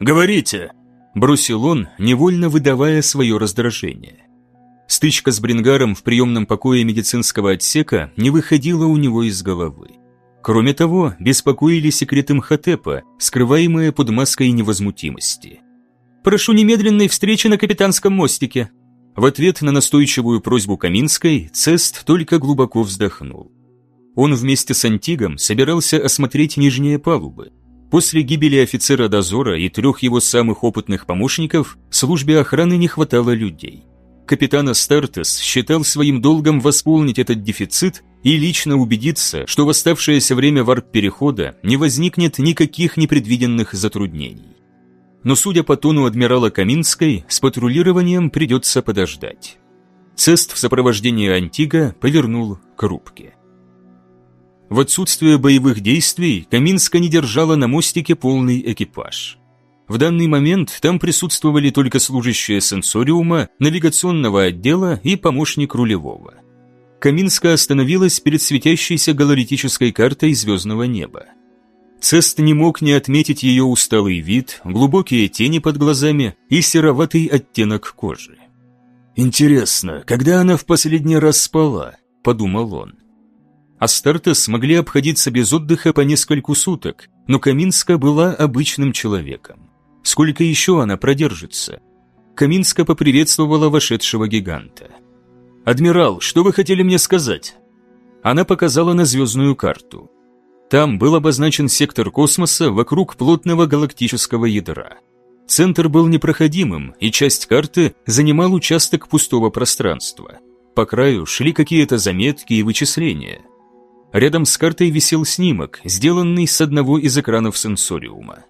«Говорите!» – бросил он, невольно выдавая свое раздражение. Стычка с Брингаром в приемном покое медицинского отсека не выходила у него из головы. Кроме того, беспокоили секреты Мхотепа, скрываемые под маской невозмутимости. «Прошу немедленной встречи на капитанском мостике». В ответ на настойчивую просьбу Каминской Цест только глубоко вздохнул. Он вместе с Антигом собирался осмотреть нижние палубы. После гибели офицера дозора и трех его самых опытных помощников службе охраны не хватало людей. Капитан Астартес считал своим долгом восполнить этот дефицит и лично убедиться, что в оставшееся время варп-перехода не возникнет никаких непредвиденных затруднений. Но судя по тону адмирала Каминской, с патрулированием придется подождать. Цест в сопровождении Антига повернул к рубке. В отсутствие боевых действий Каминска не держала на мостике полный экипаж. В данный момент там присутствовали только служащие сенсориума, навигационного отдела и помощник рулевого. Каминска остановилась перед светящейся галаритической картой звездного неба. Цест не мог не отметить ее усталый вид, глубокие тени под глазами и сероватый оттенок кожи. «Интересно, когда она в последний раз спала?» – подумал он. Астартес смогли обходиться без отдыха по нескольку суток, но Каминска была обычным человеком. Сколько еще она продержится? Каминска поприветствовала вошедшего гиганта. «Адмирал, что вы хотели мне сказать?» Она показала на звездную карту. Там был обозначен сектор космоса вокруг плотного галактического ядра. Центр был непроходимым, и часть карты занимал участок пустого пространства. По краю шли какие-то заметки и вычисления. Рядом с картой висел снимок, сделанный с одного из экранов сенсориума.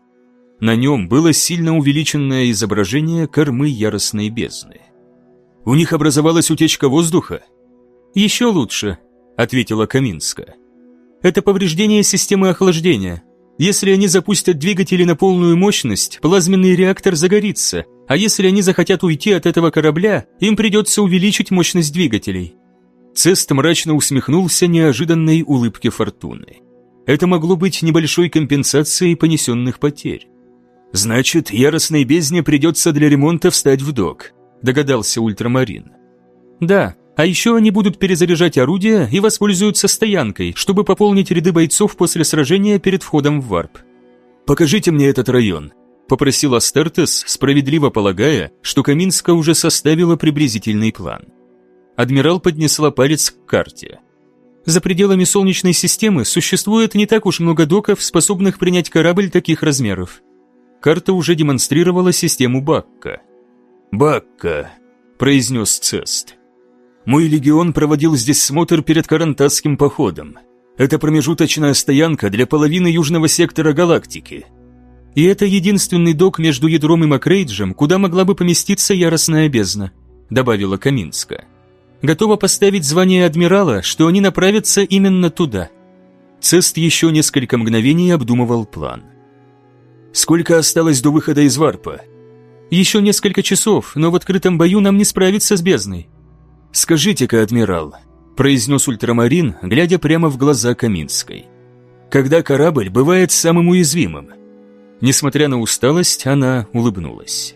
На нем было сильно увеличенное изображение кормы яростной бездны. «У них образовалась утечка воздуха?» «Еще лучше», — ответила Каминска. «Это повреждение системы охлаждения. Если они запустят двигатели на полную мощность, плазменный реактор загорится, а если они захотят уйти от этого корабля, им придется увеличить мощность двигателей. Цест мрачно усмехнулся неожиданной улыбке фортуны. Это могло быть небольшой компенсацией понесенных потерь. «Значит, яростной бездне придется для ремонта встать в док», догадался Ультрамарин. «Да, а еще они будут перезаряжать орудия и воспользуются стоянкой, чтобы пополнить ряды бойцов после сражения перед входом в варп». «Покажите мне этот район», – попросил Астартес, справедливо полагая, что Каминска уже составила приблизительный план. Адмирал поднесла палец к карте. За пределами Солнечной системы существует не так уж много доков, способных принять корабль таких размеров. Карта уже демонстрировала систему Бакка. «Бакка», – произнес Цест. «Мой легион проводил здесь смотр перед Карантасским походом. Это промежуточная стоянка для половины южного сектора галактики. И это единственный док между ядром и Макрейджем, куда могла бы поместиться яростная бездна», – добавила Каминска готова поставить звание адмирала, что они направятся именно туда. Цест еще несколько мгновений обдумывал план. «Сколько осталось до выхода из варпа?» «Еще несколько часов, но в открытом бою нам не справиться с бездной». «Скажите-ка, адмирал», – произнес ультрамарин, глядя прямо в глаза Каминской. «Когда корабль бывает самым уязвимым?» Несмотря на усталость, она улыбнулась.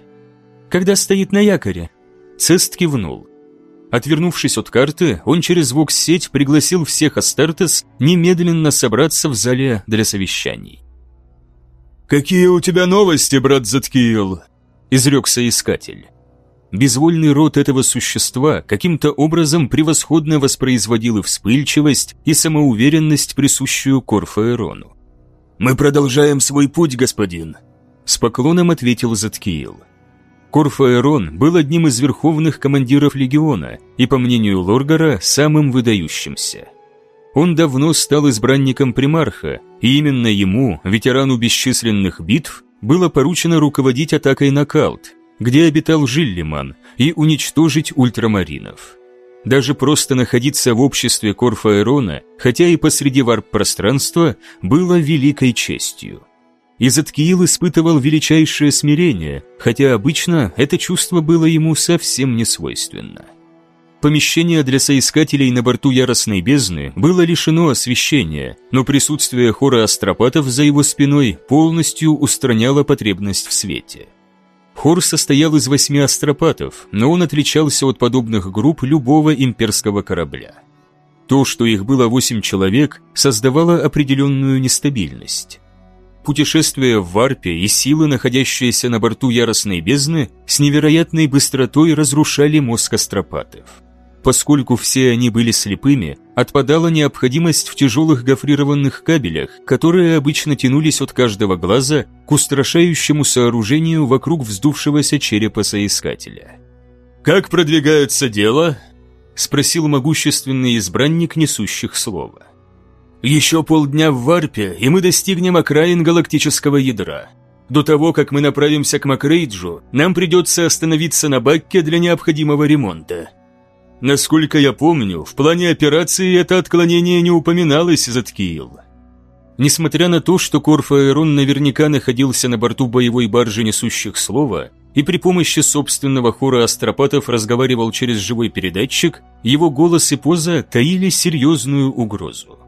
«Когда стоит на якоре?» Цест кивнул. Отвернувшись от карты, он через вокс-сеть пригласил всех Астартес немедленно собраться в зале для совещаний. «Какие у тебя новости, брат Заткиил?» – изрекся искатель. Безвольный рот этого существа каким-то образом превосходно воспроизводил и вспыльчивость, и самоуверенность, присущую Корфаэрону. «Мы продолжаем свой путь, господин», – с поклоном ответил Заткиил. Корфаэрон был одним из верховных командиров легиона и, по мнению Лоргара, самым выдающимся. Он давно стал избранником примарха, и именно ему, ветерану бесчисленных битв, было поручено руководить атакой на Калт, где обитал Жиллиман, и уничтожить ультрамаринов. Даже просто находиться в обществе Корфаэрона, хотя и посреди варп-пространства, было великой честью. И Заткиил испытывал величайшее смирение, хотя обычно это чувство было ему совсем не свойственно. Помещение для соискателей на борту Яростной Бездны было лишено освещения, но присутствие хора астропатов за его спиной полностью устраняло потребность в свете. Хор состоял из восьми астропатов, но он отличался от подобных групп любого имперского корабля. То, что их было восемь человек, создавало определенную нестабильность. Путешествия в варпе и силы, находящиеся на борту яростной бездны, с невероятной быстротой разрушали мозг астропатов. Поскольку все они были слепыми, отпадала необходимость в тяжелых гофрированных кабелях, которые обычно тянулись от каждого глаза к устрашающему сооружению вокруг вздувшегося черепа соискателя. «Как продвигается дело?» – спросил могущественный избранник несущих слова. «Еще полдня в варпе, и мы достигнем окраин галактического ядра. До того, как мы направимся к Макрейджу, нам придется остановиться на Бакке для необходимого ремонта», Насколько я помню, в плане операции это отклонение не упоминалось, Заткиил. Несмотря на то, что Корфаэрон наверняка находился на борту боевой баржи несущих слова и при помощи собственного хора астропатов разговаривал через живой передатчик, его голос и поза таили серьезную угрозу.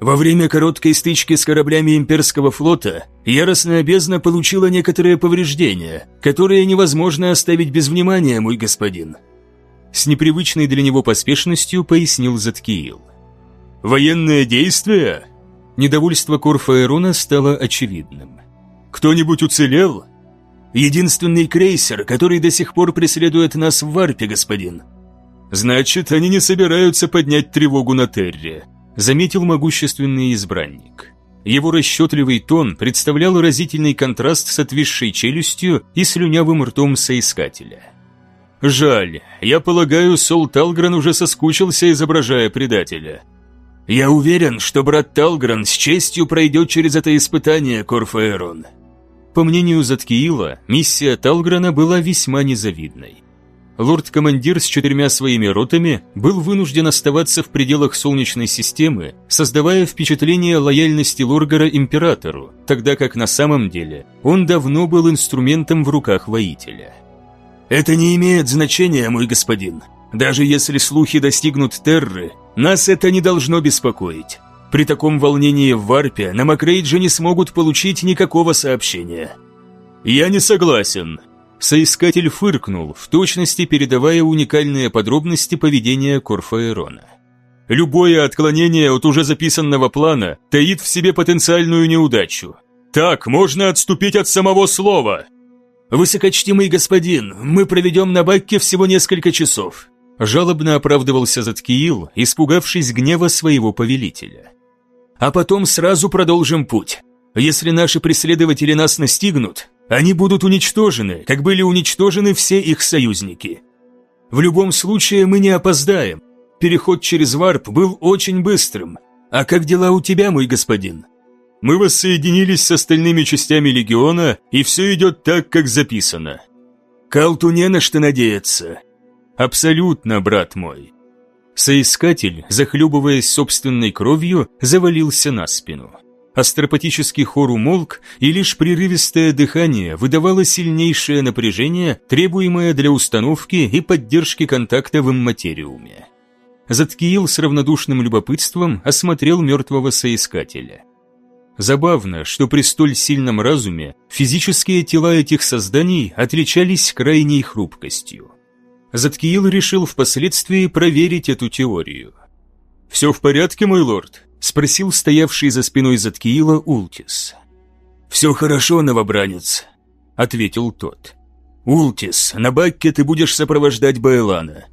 Во время короткой стычки с кораблями имперского флота яростная бездна получила некоторые повреждения, которые невозможно оставить без внимания, мой господин. С непривычной для него поспешностью пояснил Заткиил. «Военное действие?» Недовольство Корфаэрона стало очевидным. «Кто-нибудь уцелел?» «Единственный крейсер, который до сих пор преследует нас в Варпе, господин». «Значит, они не собираются поднять тревогу на Терре», заметил могущественный избранник. Его расчетливый тон представлял разительный контраст с отвисшей челюстью и слюнявым ртом соискателя. Жаль, я полагаю, Сол Талгран уже соскучился, изображая предателя. Я уверен, что брат Талгран с честью пройдет через это испытание, Корфаэрон. По мнению Заткиила, миссия Талграна была весьма незавидной. Лорд-командир с четырьмя своими ротами был вынужден оставаться в пределах Солнечной системы, создавая впечатление лояльности Лоргара императору, тогда как на самом деле он давно был инструментом в руках воителя. «Это не имеет значения, мой господин. Даже если слухи достигнут Терры, нас это не должно беспокоить. При таком волнении в Варпе на Макрейдже не смогут получить никакого сообщения». «Я не согласен», Соискатель фыркнул, в точности передавая уникальные подробности поведения Корфаэрона. «Любое отклонение от уже записанного плана таит в себе потенциальную неудачу. Так можно отступить от самого слова!» «Высокочтимый господин, мы проведем на Бакке всего несколько часов», жалобно оправдывался Заткиил, испугавшись гнева своего повелителя. «А потом сразу продолжим путь. Если наши преследователи нас настигнут, они будут уничтожены, как были уничтожены все их союзники. В любом случае мы не опоздаем. Переход через варп был очень быстрым. А как дела у тебя, мой господин?» Мы воссоединились с остальными частями легиона, и все идет так, как записано. Калту не на что надеяться. Абсолютно, брат мой. Соискатель, захлебываясь собственной кровью, завалился на спину. Астропатический хор умолк, и лишь прерывистое дыхание выдавало сильнейшее напряжение, требуемое для установки и поддержки контакта в имматериуме. Заткиил с равнодушным любопытством осмотрел мертвого соискателя. Забавно, что при столь сильном разуме физические тела этих созданий отличались крайней хрупкостью. Заткиил решил впоследствии проверить эту теорию. «Все в порядке, мой лорд?» – спросил стоявший за спиной Заткиила Ултис. «Все хорошо, новобранец», – ответил тот. «Ултис, на Бакке ты будешь сопровождать Байлана.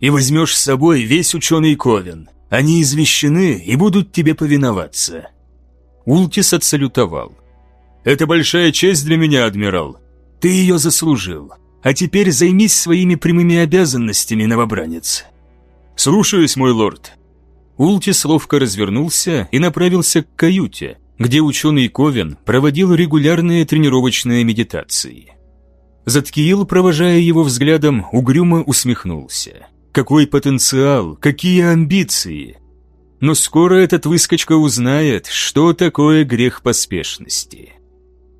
И возьмешь с собой весь ученый Ковен. Они извещены и будут тебе повиноваться». Ултис отсалютовал. «Это большая честь для меня, адмирал. Ты ее заслужил. А теперь займись своими прямыми обязанностями, новобранец». «Слушаюсь, мой лорд». Ултис ловко развернулся и направился к каюте, где ученый Ковен проводил регулярные тренировочные медитации. Заткиил, провожая его взглядом, угрюмо усмехнулся. «Какой потенциал! Какие амбиции! но скоро этот выскочка узнает, что такое грех поспешности.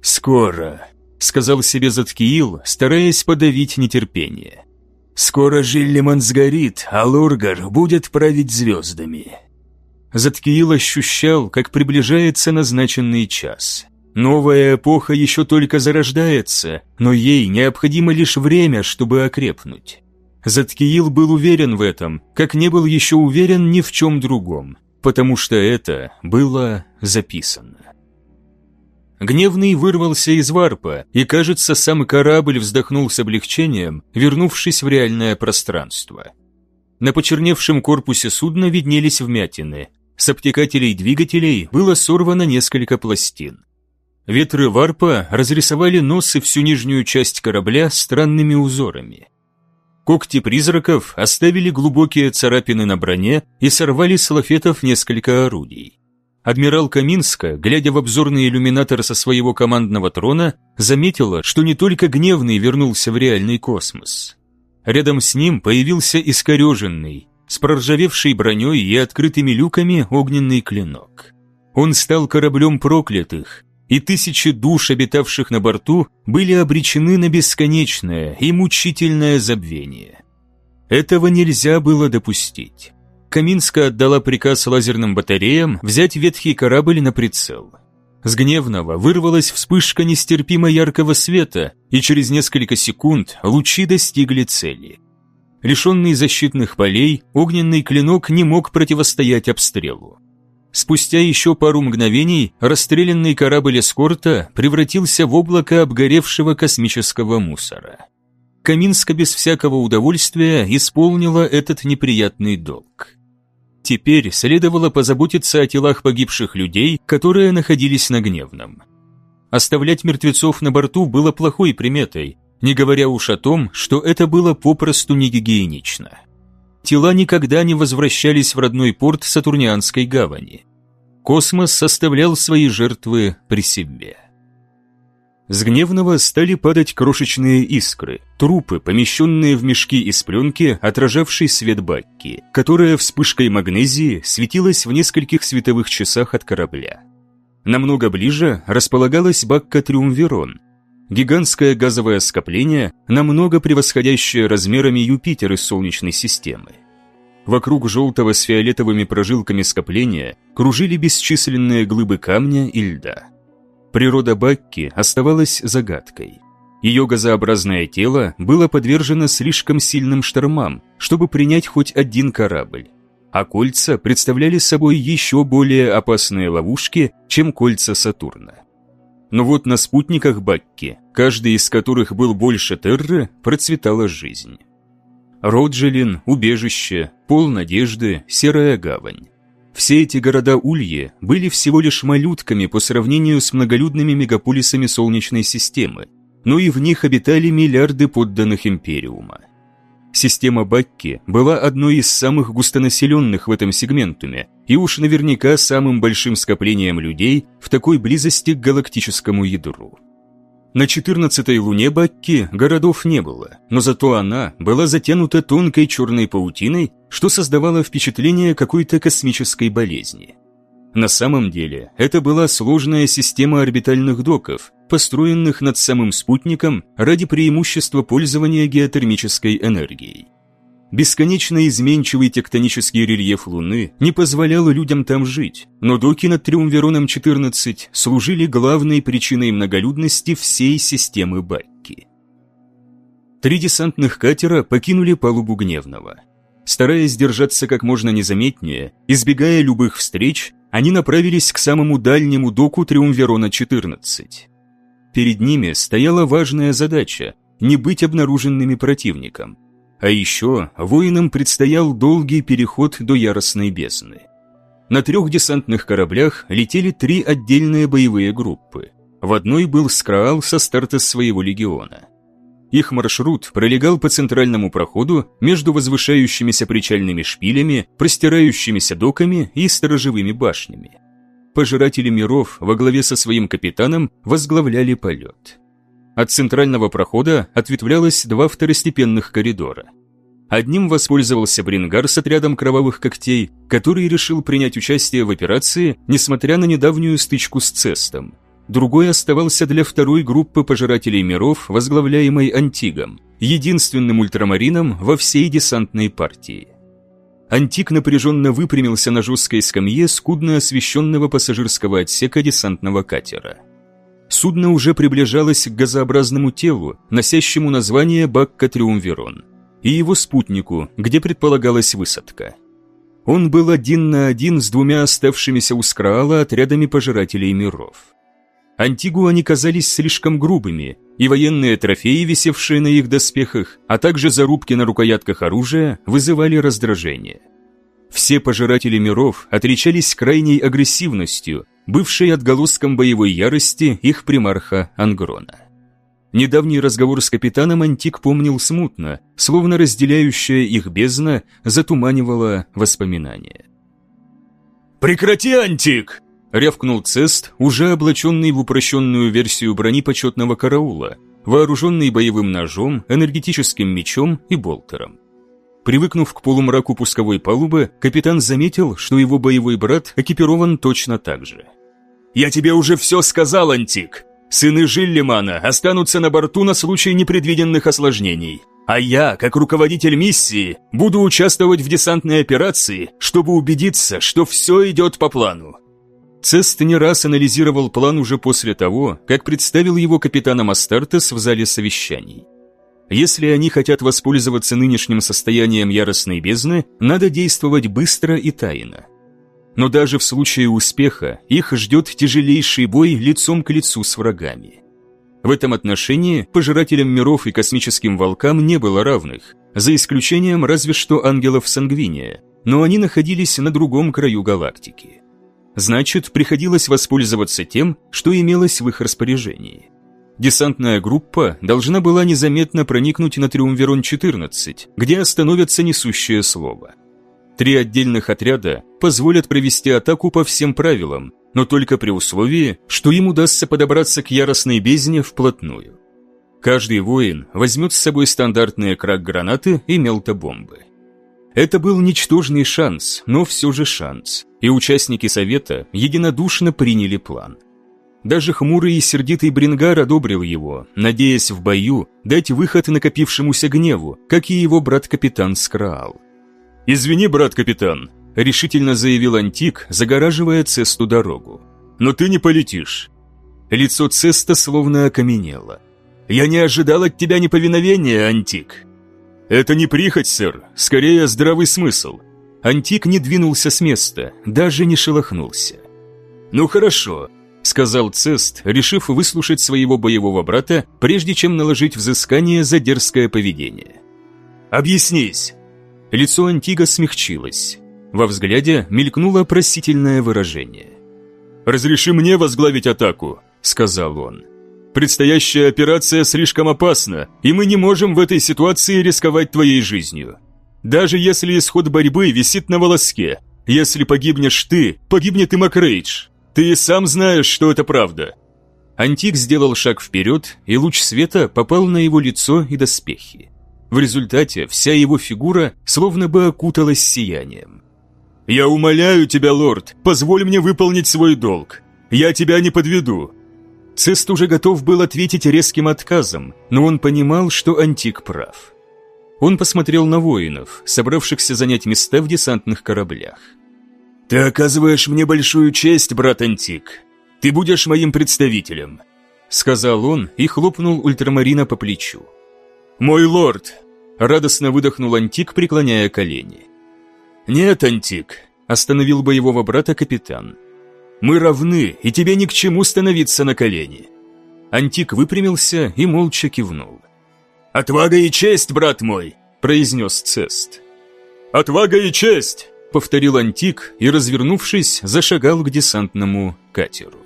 «Скоро», — сказал себе Заткиил, стараясь подавить нетерпение. Скоро Жиллиман сгорит, а Лургар будет править звездами. Заткиил ощущал, как приближается назначенный час. Новая эпоха еще только зарождается, но ей необходимо лишь время, чтобы окрепнуть. Заткиил был уверен в этом, как не был еще уверен ни в чем другом, потому что это было записано. Гневный вырвался из варпа, и, кажется, сам корабль вздохнул с облегчением, вернувшись в реальное пространство. На почерневшем корпусе судна виднелись вмятины. С обтекателей двигателей было сорвано несколько пластин. Ветры варпа разрисовали нос и всю нижнюю часть корабля странными узорами. Когти призраков оставили глубокие царапины на броне и сорвали с лафетов несколько орудий. Адмирал Каминска, глядя в обзорный иллюминатор со своего командного трона, заметила, что не только Гневный вернулся в реальный космос. Рядом с ним появился искореженный, с проржавевшей броней и открытыми люками огненный клинок. Он стал кораблем проклятых, и тысячи душ, обитавших на борту, были обречены на бесконечное и мучительное забвение. Этого нельзя было допустить. Каминска отдала приказ лазерным батареям взять ветхий корабль на прицел. С гневного вырвалась вспышка нестерпимо яркого света, и через несколько секунд лучи достигли цели. Лишенный защитных полей, огненный клинок не мог противостоять обстрелу. Спустя еще пару мгновений расстрелянный корабль эскорта превратился в облако обгоревшего космического мусора. Каминска без всякого удовольствия исполнила этот неприятный долг. Теперь следовало позаботиться о телах погибших людей, которые находились на Гневном. Оставлять мертвецов на борту было плохой приметой, не говоря уж о том, что это было попросту негигиенично. Тела никогда не возвращались в родной порт Сатурнианской гавани. Космос составлял свои жертвы при себе. С гневного стали падать крошечные искры, трупы, помещенные в мешки из пленки, отражавшей свет бакки, которая вспышкой магнезии светилась в нескольких световых часах от корабля. Намного ближе располагалась бакка Триумверон, гигантское газовое скопление, намного превосходящее размерами Юпитер из Солнечной системы. Вокруг желтого с фиолетовыми прожилками скопления кружили бесчисленные глыбы камня и льда. Природа Бакки оставалась загадкой. Ее газообразное тело было подвержено слишком сильным штормам, чтобы принять хоть один корабль. А кольца представляли собой еще более опасные ловушки, чем кольца Сатурна. Но вот на спутниках Бакки, каждый из которых был больше Терры, процветала жизнь. Роджелин, Убежище, Пол Надежды, Серая Гавань. Все эти города Ульи были всего лишь малютками по сравнению с многолюдными мегаполисами Солнечной системы, но и в них обитали миллиарды подданных Империума. Система Бакки была одной из самых густонаселенных в этом сегментуме и уж наверняка самым большим скоплением людей в такой близости к галактическому ядру. На 14-й луне Бакки городов не было, но зато она была затянута тонкой черной паутиной, что создавало впечатление какой-то космической болезни. На самом деле, это была сложная система орбитальных доков, построенных над самым спутником ради преимущества пользования геотермической энергией. Бесконечно изменчивый тектонический рельеф Луны не позволял людям там жить, но доки над Триумвероном-14 служили главной причиной многолюдности всей системы Бакки. Три десантных катера покинули палубу Гневного. Стараясь держаться как можно незаметнее, избегая любых встреч, они направились к самому дальнему доку Триумверона-14. Перед ними стояла важная задача – не быть обнаруженными противником – а еще воинам предстоял долгий переход до Яростной бездны. На трех десантных кораблях летели три отдельные боевые группы. В одной был Скраал со старта своего легиона. Их маршрут пролегал по центральному проходу между возвышающимися причальными шпилями, простирающимися доками и сторожевыми башнями. Пожиратели миров во главе со своим капитаном возглавляли полет. От центрального прохода ответвлялось два второстепенных коридора. Одним воспользовался Брингар с отрядом кровавых когтей, который решил принять участие в операции, несмотря на недавнюю стычку с Цестом. Другой оставался для второй группы пожирателей миров, возглавляемой Антигом, единственным ультрамарином во всей десантной партии. Антик напряженно выпрямился на жесткой скамье скудно освещенного пассажирского отсека десантного катера. Судно уже приближалось к газообразному телу, носящему название Бакка Триумвирон, и его спутнику, где предполагалась высадка. Он был один на один с двумя оставшимися у Скраала отрядами пожирателей миров. Антигу они казались слишком грубыми, и военные трофеи, висевшие на их доспехах, а также зарубки на рукоятках оружия, вызывали раздражение. Все пожиратели миров отличались крайней агрессивностью, бывшей отголоском боевой ярости их примарха Ангрона. Недавний разговор с капитаном Антик помнил смутно, словно разделяющая их бездна затуманивала воспоминания. «Прекрати, Антик!» рявкнул Цест, уже облаченный в упрощенную версию брони почетного караула, вооруженный боевым ножом, энергетическим мечом и болтером. Привыкнув к полумраку пусковой палубы, капитан заметил, что его боевой брат экипирован точно так же. «Я тебе уже все сказал, Антик! Сыны Жиллимана останутся на борту на случай непредвиденных осложнений, а я, как руководитель миссии, буду участвовать в десантной операции, чтобы убедиться, что все идет по плану. Цест не раз анализировал план уже после того, как представил его капитаном Астартес в зале совещаний. Если они хотят воспользоваться нынешним состоянием яростной бездны, надо действовать быстро и тайно. Но даже в случае успеха их ждет тяжелейший бой лицом к лицу с врагами. В этом отношении пожирателям миров и космическим волкам не было равных, за исключением разве что ангелов Сангвиния, но они находились на другом краю галактики. Значит, приходилось воспользоваться тем, что имелось в их распоряжении. Десантная группа должна была незаметно проникнуть на Триумверон-14, где остановятся несущее слово. Три отдельных отряда позволят провести атаку по всем правилам, но только при условии, что им удастся подобраться к яростной бездне вплотную. Каждый воин возьмет с собой стандартные крак-гранаты и мелтобомбы. Это был ничтожный шанс, но все же шанс, и участники совета единодушно приняли план. Даже хмурый и сердитый Брингар одобрил его, надеясь в бою дать выход накопившемуся гневу, как и его брат-капитан Скраал. «Извини, брат-капитан», — решительно заявил Антик, загораживая Цесту дорогу. «Но ты не полетишь». Лицо Цеста словно окаменело. «Я не ожидал от тебя неповиновения, Антик», «Это не прихоть, сэр, скорее здравый смысл». Антик не двинулся с места, даже не шелохнулся. «Ну хорошо», — сказал Цест, решив выслушать своего боевого брата, прежде чем наложить взыскание за дерзкое поведение. «Объяснись». Лицо Антига смягчилось. Во взгляде мелькнуло просительное выражение. «Разреши мне возглавить атаку», — сказал он. Предстоящая операция слишком опасна, и мы не можем в этой ситуации рисковать твоей жизнью. Даже если исход борьбы висит на волоске, если погибнешь ты, погибнет и Макрейдж. Ты сам знаешь, что это правда». Антик сделал шаг вперед, и луч света попал на его лицо и доспехи. В результате вся его фигура словно бы окуталась сиянием. «Я умоляю тебя, лорд, позволь мне выполнить свой долг. Я тебя не подведу. Цест уже готов был ответить резким отказом, но он понимал, что Антик прав. Он посмотрел на воинов, собравшихся занять места в десантных кораблях. «Ты оказываешь мне большую честь, брат Антик. Ты будешь моим представителем», — сказал он и хлопнул ультрамарина по плечу. «Мой лорд!» — радостно выдохнул Антик, преклоняя колени. «Нет, Антик», — остановил боевого брата капитан. Мы равны, и тебе ни к чему становиться на колени». Антик выпрямился и молча кивнул. «Отвага и честь, брат мой!» – произнес Цест. «Отвага и честь!» – повторил Антик и, развернувшись, зашагал к десантному катеру.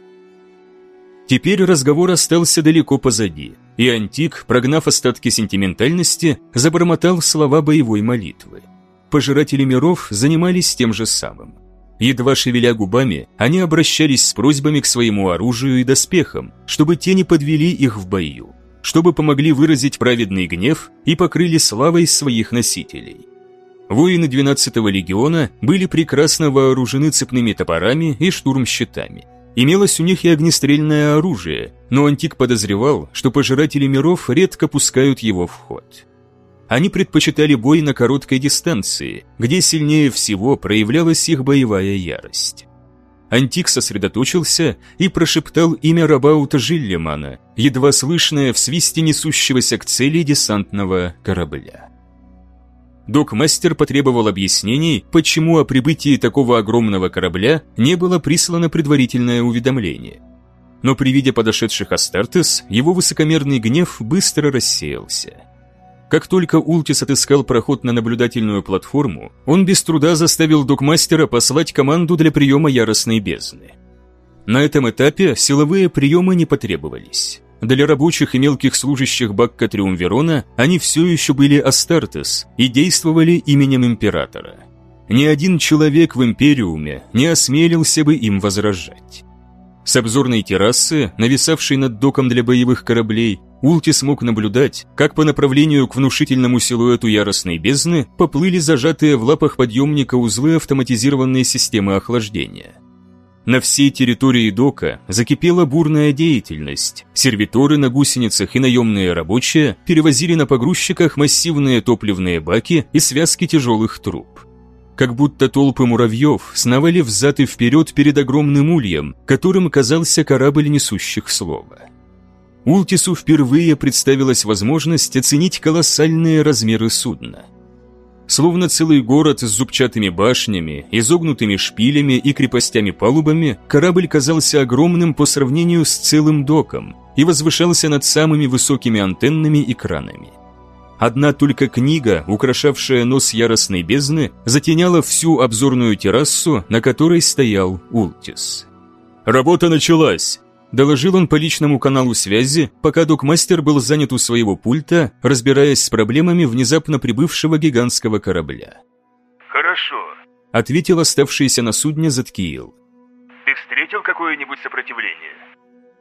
Теперь разговор остался далеко позади, и Антик, прогнав остатки сентиментальности, забормотал слова боевой молитвы. Пожиратели миров занимались тем же самым – Едва шевеля губами, они обращались с просьбами к своему оружию и доспехам, чтобы те не подвели их в бою, чтобы помогли выразить праведный гнев и покрыли славой своих носителей. Воины 12-го легиона были прекрасно вооружены цепными топорами и штурмщитами, Имелось у них и огнестрельное оружие, но Антик подозревал, что пожиратели миров редко пускают его в ход. Они предпочитали бой на короткой дистанции, где сильнее всего проявлялась их боевая ярость. Антик сосредоточился и прошептал имя Рабаута Жиллемана, едва слышное в свисте несущегося к цели десантного корабля. Док-мастер потребовал объяснений, почему о прибытии такого огромного корабля не было прислано предварительное уведомление. Но при виде подошедших Астартес, его высокомерный гнев быстро рассеялся. Как только Ултис отыскал проход на наблюдательную платформу, он без труда заставил докмастера послать команду для приема яростной бездны. На этом этапе силовые приемы не потребовались. Для рабочих и мелких служащих Бакка Триумверона они все еще были Астартес и действовали именем Императора. Ни один человек в Империуме не осмелился бы им возражать. С обзорной террасы, нависавшей над доком для боевых кораблей, Улти смог наблюдать, как по направлению к внушительному силуэту яростной бездны поплыли зажатые в лапах подъемника узлы автоматизированной системы охлаждения. На всей территории дока закипела бурная деятельность. Сервиторы на гусеницах и наемные рабочие перевозили на погрузчиках массивные топливные баки и связки тяжелых труб. Как будто толпы муравьев сновали взад и вперед перед огромным ульем, которым казался корабль несущих слова. Ултису впервые представилась возможность оценить колоссальные размеры судна. Словно целый город с зубчатыми башнями, изогнутыми шпилями и крепостями-палубами, корабль казался огромным по сравнению с целым доком и возвышался над самыми высокими антеннами и кранами. Одна только книга, украшавшая нос яростной бездны, затеняла всю обзорную террасу, на которой стоял Ултис. «Работа началась!» Доложил он по личному каналу связи, пока докмастер был занят у своего пульта, разбираясь с проблемами внезапно прибывшего гигантского корабля. «Хорошо», — ответил оставшийся на судне Заткиил. «Ты встретил какое-нибудь сопротивление?»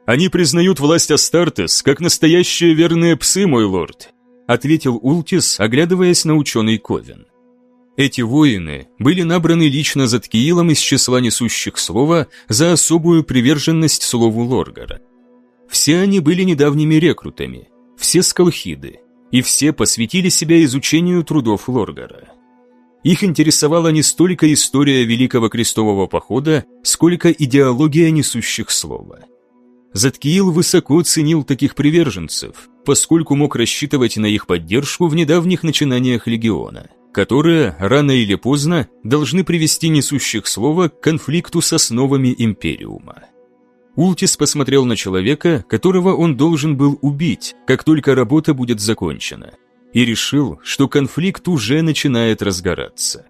«Они признают власть Астартес как настоящие верные псы, мой лорд», — ответил Ултис, оглядываясь на ученый Ковен. Эти воины были набраны лично Заткиилом из числа несущих слова за особую приверженность слову Лоргара. Все они были недавними рекрутами, все скалхиды, и все посвятили себя изучению трудов Лоргара. Их интересовала не столько история Великого Крестового Похода, сколько идеология несущих слова. Заткиил высоко ценил таких приверженцев, поскольку мог рассчитывать на их поддержку в недавних начинаниях Легиона – которые, рано или поздно, должны привести несущих слова к конфликту с основами Империума. Ултис посмотрел на человека, которого он должен был убить, как только работа будет закончена, и решил, что конфликт уже начинает разгораться.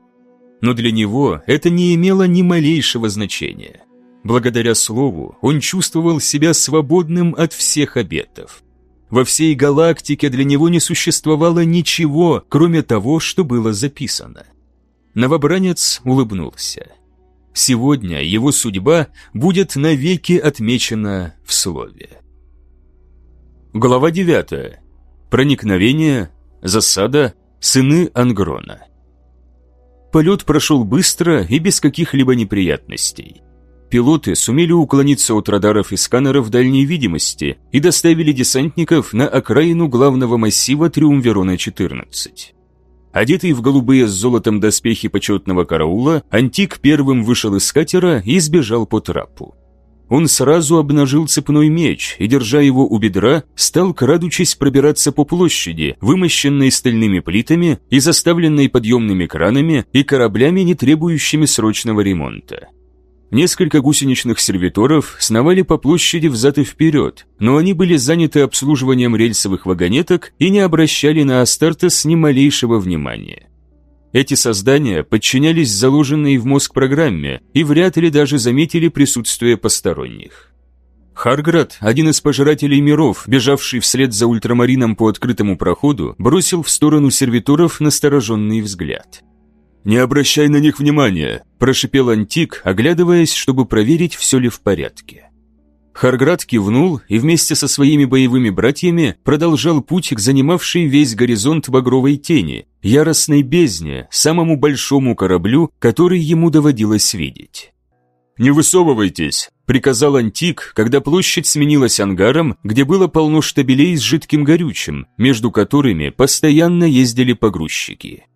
Но для него это не имело ни малейшего значения. Благодаря слову он чувствовал себя свободным от всех обетов. Во всей галактике для него не существовало ничего, кроме того, что было записано. Новобранец улыбнулся. Сегодня его судьба будет навеки отмечена в слове. Глава 9. Проникновение, засада, сыны Ангрона. Полет прошел быстро и без каких-либо неприятностей. Пилоты сумели уклониться от радаров и сканеров дальней видимости и доставили десантников на окраину главного массива Триумверона-14. Одетый в голубые с золотом доспехи почетного караула, Антик первым вышел из катера и сбежал по трапу. Он сразу обнажил цепной меч и, держа его у бедра, стал, крадучись, пробираться по площади, вымощенной стальными плитами и заставленной подъемными кранами и кораблями, не требующими срочного ремонта. Несколько гусеничных сервиторов сновали по площади взад и вперед, но они были заняты обслуживанием рельсовых вагонеток и не обращали на Астартес ни малейшего внимания. Эти создания подчинялись заложенной в мозг программе и вряд ли даже заметили присутствие посторонних. Харград, один из пожирателей миров, бежавший вслед за ультрамарином по открытому проходу, бросил в сторону сервиторов настороженный взгляд. «Не обращай на них внимания», – прошипел Антик, оглядываясь, чтобы проверить, все ли в порядке. Харград кивнул и вместе со своими боевыми братьями продолжал путь к занимавшей весь горизонт багровой тени, яростной бездне, самому большому кораблю, который ему доводилось видеть. «Не высовывайтесь!» приказал Антик, когда площадь сменилась ангаром, где было полно штабелей с жидким горючим, между которыми постоянно ездили погрузчики.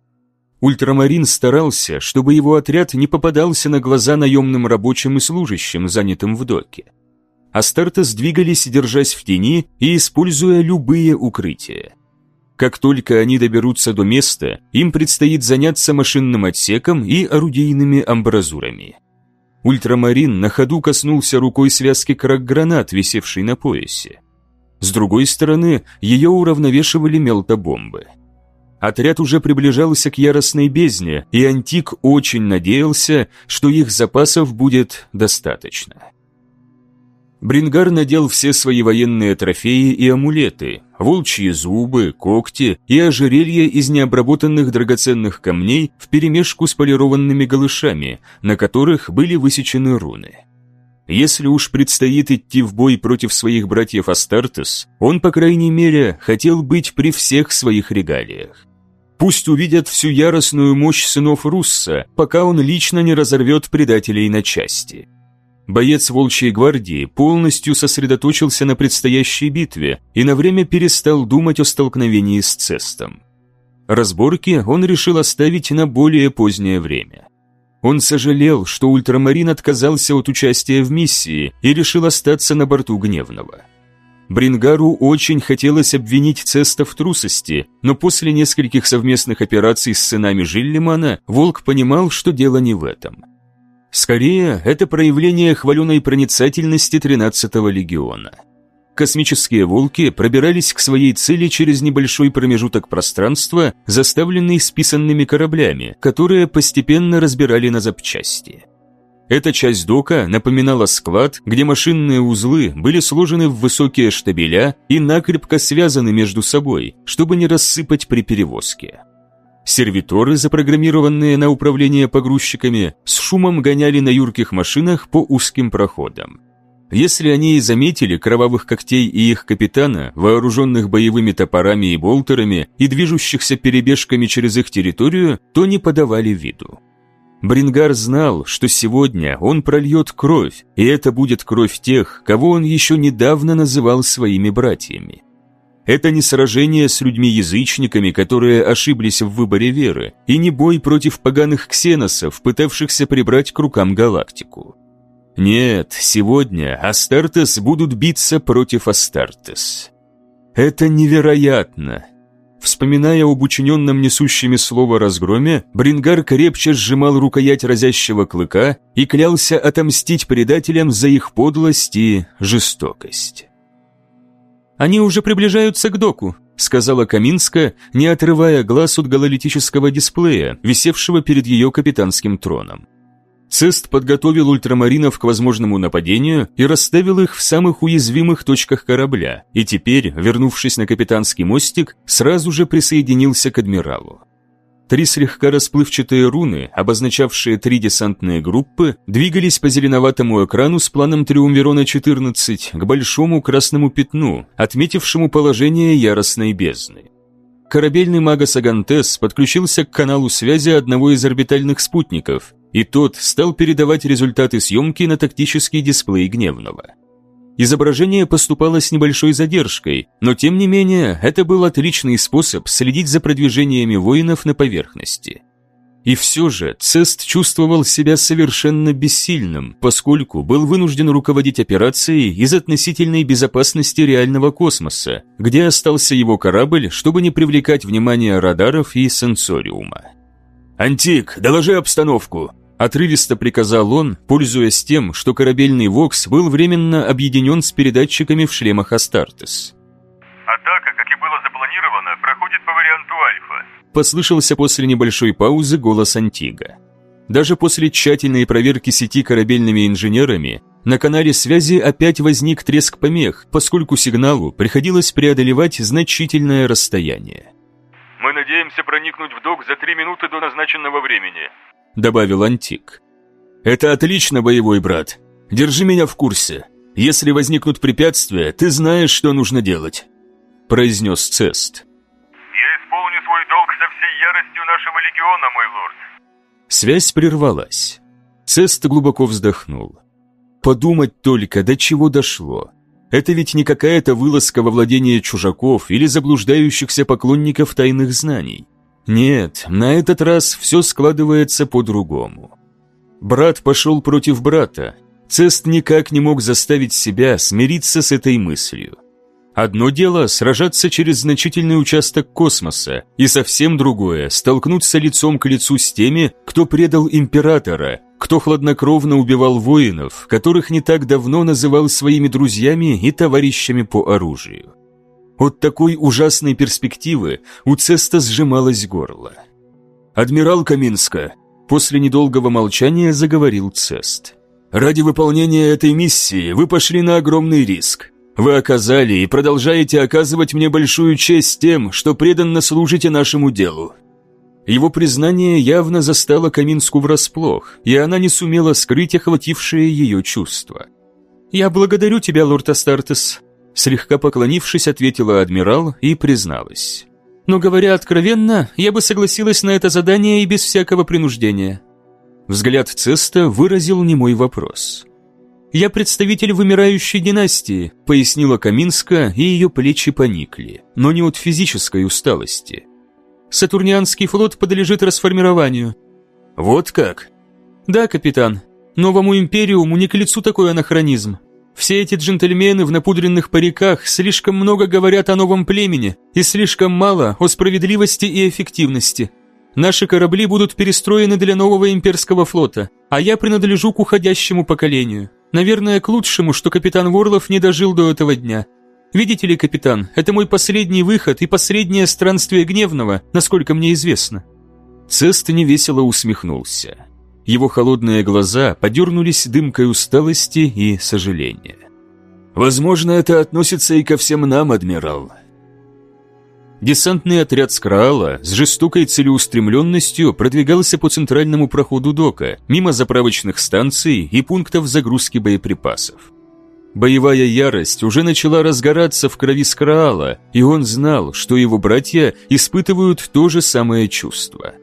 Ультрамарин старался, чтобы его отряд не попадался на глаза наемным рабочим и служащим, занятым в доке. Астартес двигались, держась в тени и используя любые укрытия. Как только они доберутся до места, им предстоит заняться машинным отсеком и орудийными амбразурами. Ультрамарин на ходу коснулся рукой связки крак-гранат, висевшей на поясе. С другой стороны, ее уравновешивали мелтобомбы. Отряд уже приближался к яростной бездне, и Антик очень надеялся, что их запасов будет достаточно. Брингар надел все свои военные трофеи и амулеты, волчьи зубы, когти и ожерелье из необработанных драгоценных камней вперемешку с полированными галышами, на которых были высечены руны. Если уж предстоит идти в бой против своих братьев Астартес, он, по крайней мере, хотел быть при всех своих регалиях. Пусть увидят всю яростную мощь сынов Русса, пока он лично не разорвет предателей на части. Боец Волчьей гвардии полностью сосредоточился на предстоящей битве и на время перестал думать о столкновении с Цестом. Разборки он решил оставить на более позднее время. Он сожалел, что Ультрамарин отказался от участия в миссии и решил остаться на борту Гневного. Брингару очень хотелось обвинить Цеста в трусости, но после нескольких совместных операций с сынами Жиллимана Волк понимал, что дело не в этом – Скорее, это проявление хваленой проницательности 13-го легиона. Космические волки пробирались к своей цели через небольшой промежуток пространства, заставленный списанными кораблями, которые постепенно разбирали на запчасти. Эта часть дока напоминала склад, где машинные узлы были сложены в высокие штабеля и накрепко связаны между собой, чтобы не рассыпать при перевозке. Сервиторы, запрограммированные на управление погрузчиками, с шумом гоняли на юрких машинах по узким проходам. Если они и заметили кровавых когтей и их капитана, вооруженных боевыми топорами и болтерами и движущихся перебежками через их территорию, то не подавали виду. Брингар знал, что сегодня он прольет кровь, и это будет кровь тех, кого он еще недавно называл своими братьями. Это не сражение с людьми-язычниками, которые ошиблись в выборе веры, и не бой против поганых ксеносов, пытавшихся прибрать к рукам галактику. Нет, сегодня Астартес будут биться против Астартес. Это невероятно. Вспоминая об учиненном несущими слово разгроме, Брингар крепче сжимал рукоять разящего клыка и клялся отомстить предателям за их подлость и жестокость. Они уже приближаются к доку», — сказала Каминска, не отрывая глаз от гололитического дисплея, висевшего перед ее капитанским троном. Цест подготовил ультрамаринов к возможному нападению и расставил их в самых уязвимых точках корабля, и теперь, вернувшись на капитанский мостик, сразу же присоединился к адмиралу. Три слегка расплывчатые руны, обозначавшие три десантные группы, двигались по зеленоватому экрану с планом Триумверона-14 к большому красному пятну, отметившему положение яростной бездны. Корабельный магас Агантес подключился к каналу связи одного из орбитальных спутников, и тот стал передавать результаты съемки на тактический дисплей Гневного. Изображение поступало с небольшой задержкой, но тем не менее это был отличный способ следить за продвижениями воинов на поверхности. И все же Цест чувствовал себя совершенно бессильным, поскольку был вынужден руководить операцией из относительной безопасности реального космоса, где остался его корабль, чтобы не привлекать внимание радаров и сенсориума. «Антик, доложи обстановку», Отрывисто приказал он, пользуясь тем, что корабельный ВОКС был временно объединен с передатчиками в шлемах Астартес. «Атака, как и было запланировано, проходит по варианту Альфа», послышался после небольшой паузы голос Антига. Даже после тщательной проверки сети корабельными инженерами, на канале связи опять возник треск помех, поскольку сигналу приходилось преодолевать значительное расстояние. «Мы надеемся проникнуть в док за три минуты до назначенного времени», — добавил Антик. «Это отлично, боевой брат. Держи меня в курсе. Если возникнут препятствия, ты знаешь, что нужно делать», — произнес Цест. «Я исполню свой долг со всей яростью нашего легиона, мой лорд». Связь прервалась. Цест глубоко вздохнул. Подумать только, до чего дошло. Это ведь не какая-то вылазка во владение чужаков или заблуждающихся поклонников тайных знаний. Нет, на этот раз все складывается по-другому. Брат пошел против брата. Цест никак не мог заставить себя смириться с этой мыслью. Одно дело – сражаться через значительный участок космоса, и совсем другое – столкнуться лицом к лицу с теми, кто предал императора, кто хладнокровно убивал воинов, которых не так давно называл своими друзьями и товарищами по оружию. От такой ужасной перспективы у Цеста сжималось горло. «Адмирал Каминска», – после недолгого молчания заговорил Цест. «Ради выполнения этой миссии вы пошли на огромный риск. Вы оказали и продолжаете оказывать мне большую честь тем, что преданно служите нашему делу». Его признание явно застало Каминску врасплох, и она не сумела скрыть охватившее ее чувство. «Я благодарю тебя, лорд Астартес», — слегка поклонившись, ответила адмирал и призналась. «Но говоря откровенно, я бы согласилась на это задание и без всякого принуждения». Взгляд Цеста выразил немой вопрос. «Я представитель вымирающей династии», — пояснила Каминска, и ее плечи поникли, но не от физической усталости. «Сатурнианский флот подлежит расформированию». «Вот как?» «Да, капитан. Новому Империуму не к лицу такой анахронизм. Все эти джентльмены в напудренных париках слишком много говорят о новом племени и слишком мало о справедливости и эффективности. Наши корабли будут перестроены для нового имперского флота, а я принадлежу к уходящему поколению. Наверное, к лучшему, что капитан Ворлов не дожил до этого дня. Видите ли, капитан, это мой последний выход и последнее странствие гневного, насколько мне известно». Цест невесело усмехнулся. Его холодные глаза подернулись дымкой усталости и сожаления. «Возможно, это относится и ко всем нам, адмирал», Десантный отряд Скраала с жестокой целеустремленностью продвигался по центральному проходу дока, мимо заправочных станций и пунктов загрузки боеприпасов. Боевая ярость уже начала разгораться в крови Скраала, и он знал, что его братья испытывают то же самое чувство.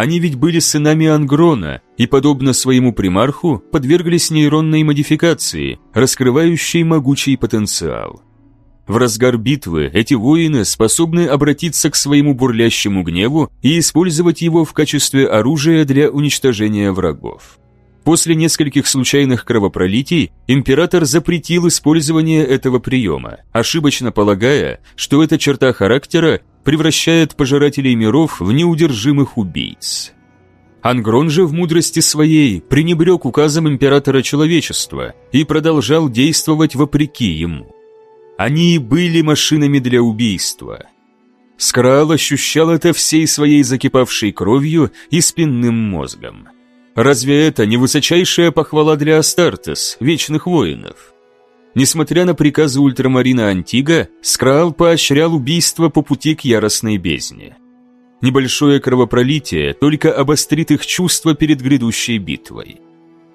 Они ведь были сынами Ангрона и, подобно своему примарху, подверглись нейронной модификации, раскрывающей могучий потенциал – в разгар битвы эти воины способны обратиться к своему бурлящему гневу и использовать его в качестве оружия для уничтожения врагов. После нескольких случайных кровопролитий император запретил использование этого приема, ошибочно полагая, что эта черта характера превращает пожирателей миров в неудержимых убийц. Ангрон же в мудрости своей пренебрег указом императора человечества и продолжал действовать вопреки ему. Они были машинами для убийства. Скрал ощущал это всей своей закипавшей кровью и спинным мозгом. Разве это не высочайшая похвала для Астартес, вечных воинов? Несмотря на приказы ультрамарина Антига, Скрал поощрял убийство по пути к яростной бездне. Небольшое кровопролитие только обострит их чувства перед грядущей битвой.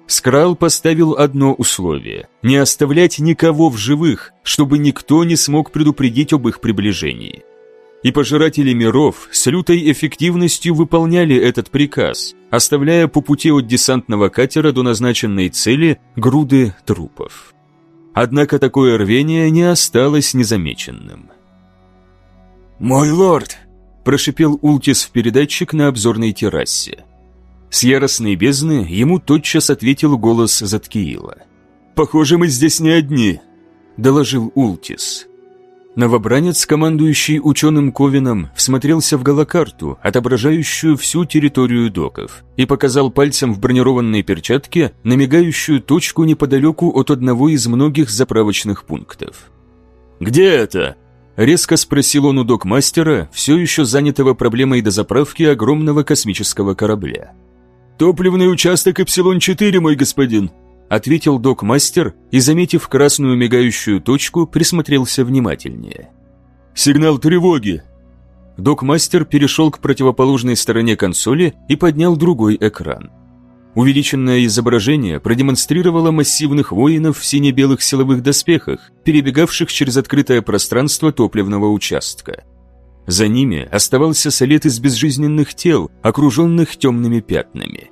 Скрал поставил одно условие – не оставлять никого в живых, чтобы никто не смог предупредить об их приближении. И пожиратели миров с лютой эффективностью выполняли этот приказ, оставляя по пути от десантного катера до назначенной цели груды трупов. Однако такое рвение не осталось незамеченным. «Мой лорд!» – прошипел Ултис в передатчик на обзорной террасе. С яростной бездны ему тотчас ответил голос Заткиила. «Похоже, мы здесь не одни», – доложил Ултис. Новобранец, командующий ученым Ковином, всмотрелся в голокарту, отображающую всю территорию доков, и показал пальцем в бронированной перчатке намигающую точку неподалеку от одного из многих заправочных пунктов. «Где это?» – резко спросил он у док-мастера, все еще занятого проблемой дозаправки огромного космического корабля. «Топливный участок Эпсилон-4, мой господин», ответил док-мастер и, заметив красную мигающую точку, присмотрелся внимательнее. «Сигнал тревоги!» Док-мастер перешел к противоположной стороне консоли и поднял другой экран. Увеличенное изображение продемонстрировало массивных воинов в сине-белых силовых доспехах, перебегавших через открытое пространство топливного участка. За ними оставался след из безжизненных тел, окруженных темными пятнами.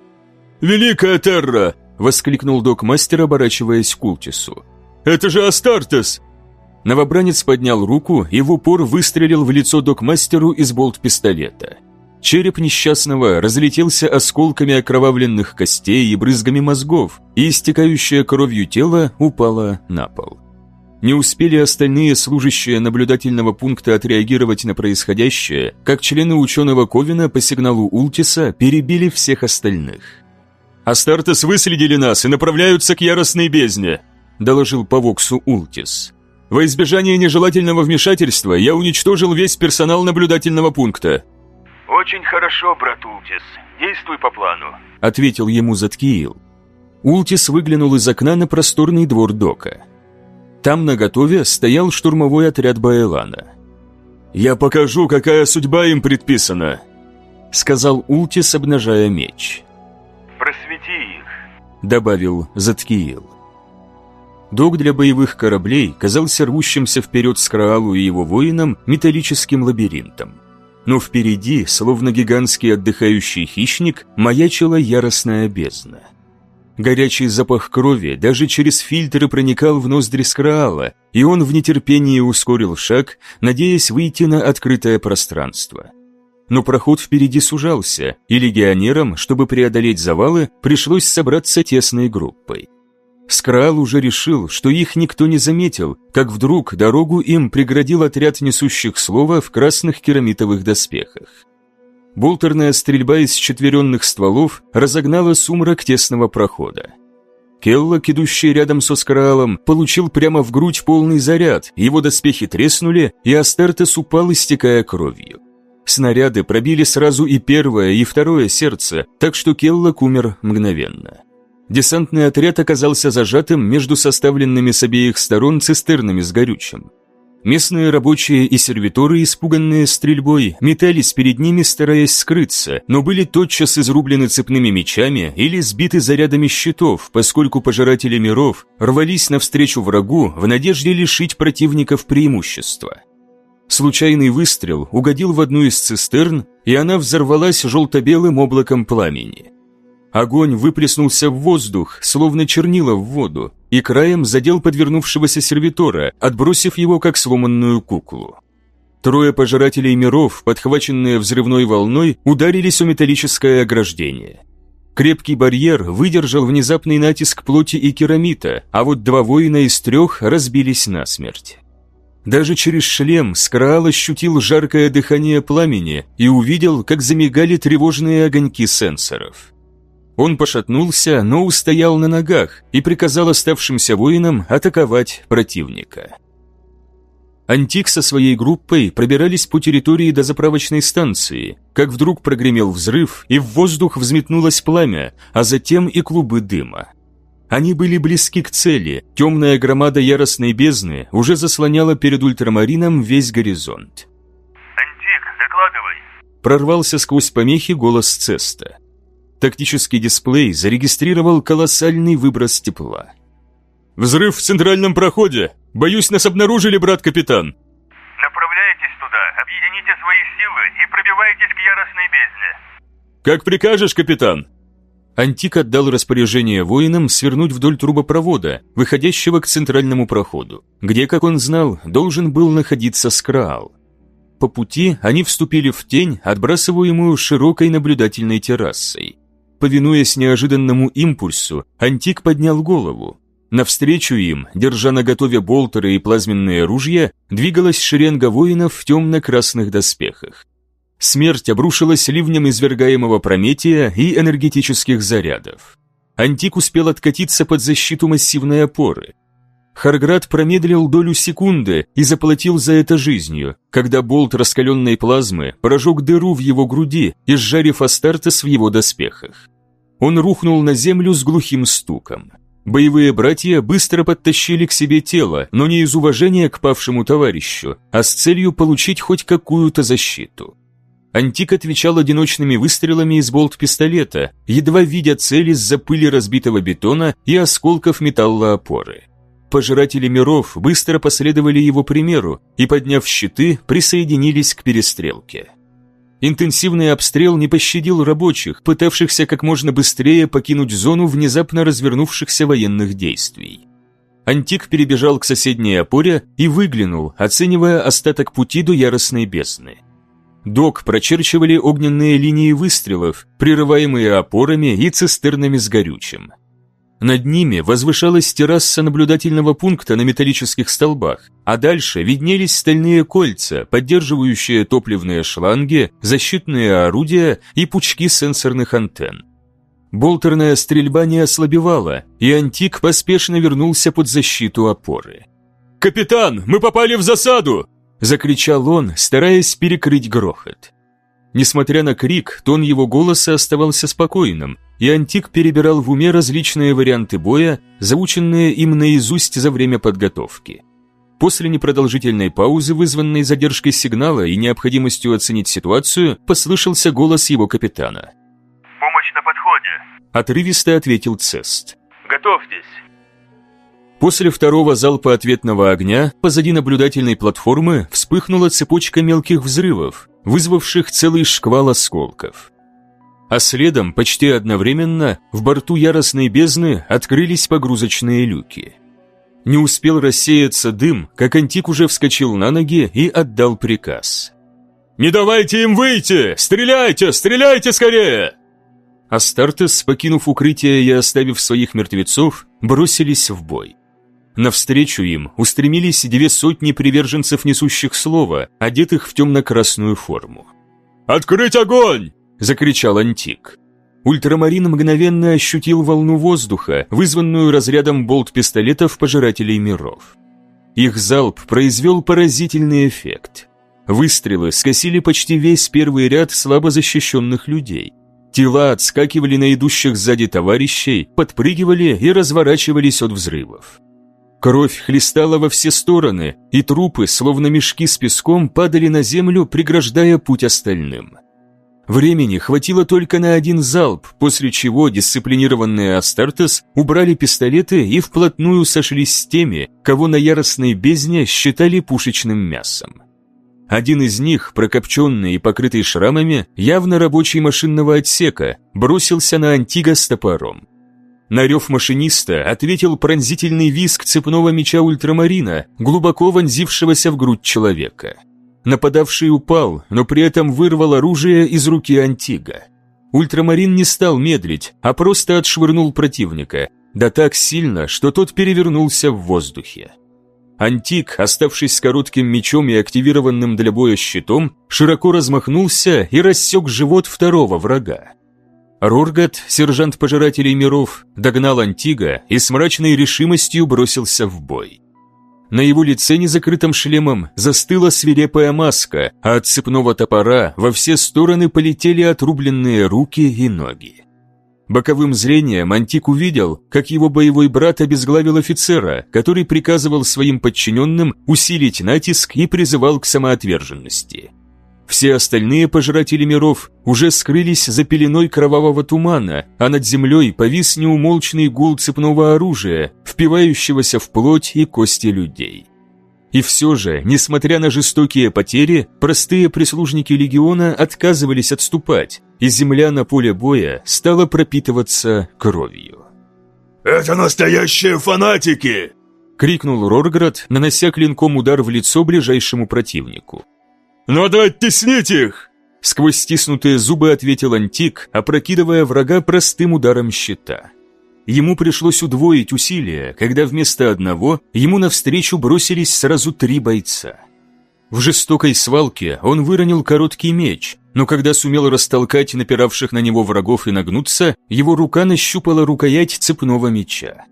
«Великая Терра!» – воскликнул док-мастер, оборачиваясь к Ултису. «Это же Астартес!» Новобранец поднял руку и в упор выстрелил в лицо док-мастеру из болт-пистолета. Череп несчастного разлетелся осколками окровавленных костей и брызгами мозгов, и истекающее кровью тело упало на пол. Не успели остальные служащие наблюдательного пункта отреагировать на происходящее, как члены ученого Ковина по сигналу Ултиса перебили всех остальных. «Астартес выследили нас и направляются к яростной бездне», – доложил по Воксу Ултис. «Во избежание нежелательного вмешательства я уничтожил весь персонал наблюдательного пункта». «Очень хорошо, брат Ултис. Действуй по плану», – ответил ему Заткиил. Ултис выглянул из окна на просторный двор дока. Там на готове стоял штурмовой отряд Баэлана. «Я покажу, какая судьба им предписана», — сказал Ултис, обнажая меч. «Просвети их», — добавил Заткиил. Док для боевых кораблей казался рвущимся вперед с Краалу и его воинам металлическим лабиринтом. Но впереди, словно гигантский отдыхающий хищник, маячила яростная бездна. Горячий запах крови даже через фильтры проникал в ноздри Скраала, и он в нетерпении ускорил шаг, надеясь выйти на открытое пространство. Но проход впереди сужался, и легионерам, чтобы преодолеть завалы, пришлось собраться тесной группой. Скраал уже решил, что их никто не заметил, как вдруг дорогу им преградил отряд несущих слова в красных керамитовых доспехах. Болтерная стрельба из четверенных стволов разогнала сумрак тесного прохода. Келлок, идущий рядом со Скраалом, получил прямо в грудь полный заряд, его доспехи треснули, и Астертес упал, истекая кровью. Снаряды пробили сразу и первое, и второе сердце, так что Келлок умер мгновенно. Десантный отряд оказался зажатым между составленными с обеих сторон цистернами с горючим. Местные рабочие и сервиторы, испуганные стрельбой, метались перед ними, стараясь скрыться, но были тотчас изрублены цепными мечами или сбиты зарядами щитов, поскольку пожиратели миров рвались навстречу врагу в надежде лишить противников преимущества. Случайный выстрел угодил в одну из цистерн, и она взорвалась желто-белым облаком пламени. Огонь выплеснулся в воздух, словно чернила в воду, и краем задел подвернувшегося сервитора, отбросив его как сломанную куклу. Трое пожирателей миров, подхваченные взрывной волной, ударились о металлическое ограждение. Крепкий барьер выдержал внезапный натиск плоти и керамита, а вот два воина из трех разбились насмерть. Даже через шлем Скраал ощутил жаркое дыхание пламени и увидел, как замигали тревожные огоньки сенсоров. Он пошатнулся, но устоял на ногах и приказал оставшимся воинам атаковать противника. Антик со своей группой пробирались по территории до заправочной станции, как вдруг прогремел взрыв, и в воздух взметнулось пламя, а затем и клубы дыма. Они были близки к цели, темная громада яростной бездны уже заслоняла перед ультрамарином весь горизонт. «Антик, докладывай!» Прорвался сквозь помехи голос Цеста. Тактический дисплей зарегистрировал колоссальный выброс тепла. «Взрыв в центральном проходе! Боюсь, нас обнаружили, брат-капитан!» «Направляйтесь туда, объедините свои силы и пробивайтесь к яростной бездне!» «Как прикажешь, капитан!» Антик отдал распоряжение воинам свернуть вдоль трубопровода, выходящего к центральному проходу, где, как он знал, должен был находиться Скраал. По пути они вступили в тень, отбрасываемую широкой наблюдательной террасой. Повинуясь неожиданному импульсу, Антик поднял голову. Навстречу им, держа наготове болтеры и плазменные ружья, двигалась шеренга воинов в темно-красных доспехах. Смерть обрушилась ливнем извергаемого прометия и энергетических зарядов. Антик успел откатиться под защиту массивной опоры. Харград промедлил долю секунды и заплатил за это жизнью, когда болт раскаленной плазмы прожег дыру в его груди, изжарив Астартес в его доспехах. Он рухнул на землю с глухим стуком. Боевые братья быстро подтащили к себе тело, но не из уважения к павшему товарищу, а с целью получить хоть какую-то защиту. Антик отвечал одиночными выстрелами из болт-пистолета, едва видя цель из-за пыли разбитого бетона и осколков металла опоры. Пожиратели миров быстро последовали его примеру и, подняв щиты, присоединились к перестрелке. Интенсивный обстрел не пощадил рабочих, пытавшихся как можно быстрее покинуть зону внезапно развернувшихся военных действий. Антик перебежал к соседней опоре и выглянул, оценивая остаток пути до яростной бездны. Док прочерчивали огненные линии выстрелов, прерываемые опорами и цистернами с горючим. Над ними возвышалась терраса наблюдательного пункта на металлических столбах, а дальше виднелись стальные кольца, поддерживающие топливные шланги, защитные орудия и пучки сенсорных антенн. Болтерная стрельба не ослабевала, и Антик поспешно вернулся под защиту опоры. «Капитан, мы попали в засаду!» – закричал он, стараясь перекрыть грохот. Несмотря на крик, тон его голоса оставался спокойным, и Антик перебирал в уме различные варианты боя, заученные им наизусть за время подготовки. После непродолжительной паузы, вызванной задержкой сигнала и необходимостью оценить ситуацию, послышался голос его капитана. «Помощь на подходе», – отрывисто ответил Цест. «Готовьтесь». После второго залпа ответного огня позади наблюдательной платформы вспыхнула цепочка мелких взрывов, вызвавших целый шквал осколков. А следом, почти одновременно, в борту яростной бездны открылись погрузочные люки. Не успел рассеяться дым, как Антик уже вскочил на ноги и отдал приказ. «Не давайте им выйти! Стреляйте! Стреляйте скорее!» Астартес, покинув укрытие и оставив своих мертвецов, бросились в бой. Навстречу им устремились две сотни приверженцев несущих слова, одетых в темно-красную форму. «Открыть огонь!» – закричал Антик. Ультрамарин мгновенно ощутил волну воздуха, вызванную разрядом болт-пистолетов пожирателей миров. Их залп произвел поразительный эффект. Выстрелы скосили почти весь первый ряд слабо защищенных людей. Тела отскакивали на идущих сзади товарищей, подпрыгивали и разворачивались от взрывов. Кровь хлестала во все стороны, и трупы, словно мешки с песком, падали на землю, преграждая путь остальным. Времени хватило только на один залп, после чего дисциплинированные Астартес убрали пистолеты и вплотную сошлись с теми, кого на яростной бездне считали пушечным мясом. Один из них, прокопченный и покрытый шрамами, явно рабочий машинного отсека, бросился на Антига с топором. На рев машиниста ответил пронзительный визг цепного меча ультрамарина, глубоко вонзившегося в грудь человека. Нападавший упал, но при этом вырвал оружие из руки Антига. Ультрамарин не стал медлить, а просто отшвырнул противника, да так сильно, что тот перевернулся в воздухе. Антик, оставшись с коротким мечом и активированным для боя щитом, широко размахнулся и рассек живот второго врага. Роргат, сержант пожирателей миров, догнал Антига и с мрачной решимостью бросился в бой. На его лице незакрытым шлемом застыла свирепая маска, а от цепного топора во все стороны полетели отрубленные руки и ноги. Боковым зрением Антик увидел, как его боевой брат обезглавил офицера, который приказывал своим подчиненным усилить натиск и призывал к самоотверженности. Все остальные пожиратели миров уже скрылись за пеленой кровавого тумана, а над землей повис неумолчный гул цепного оружия, впивающегося в плоть и кости людей. И все же, несмотря на жестокие потери, простые прислужники легиона отказывались отступать, и земля на поле боя стала пропитываться кровью. «Это настоящие фанатики!» — крикнул Рорград, нанося клинком удар в лицо ближайшему противнику. «Надо оттеснить их!» Сквозь стиснутые зубы ответил Антик, опрокидывая врага простым ударом щита. Ему пришлось удвоить усилия, когда вместо одного ему навстречу бросились сразу три бойца. В жестокой свалке он выронил короткий меч, но когда сумел растолкать напиравших на него врагов и нагнуться, его рука нащупала рукоять цепного меча.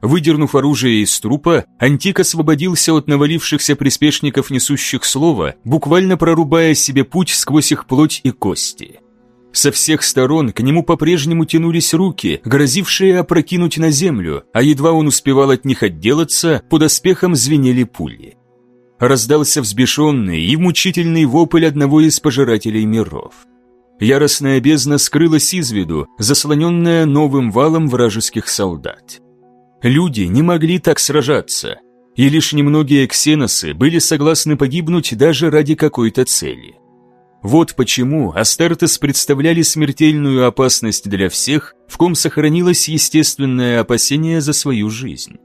Выдернув оружие из трупа, Антик освободился от навалившихся приспешников несущих слова, буквально прорубая себе путь сквозь их плоть и кости. Со всех сторон к нему по-прежнему тянулись руки, грозившие опрокинуть на землю, а едва он успевал от них отделаться, под оспехом звенели пули. Раздался взбешенный и мучительный вопль одного из пожирателей миров. Яростная бездна скрылась из виду, заслоненная новым валом вражеских солдат. Люди не могли так сражаться, и лишь немногие ксеносы были согласны погибнуть даже ради какой-то цели. Вот почему Астартес представляли смертельную опасность для всех, в ком сохранилось естественное опасение за свою жизнь.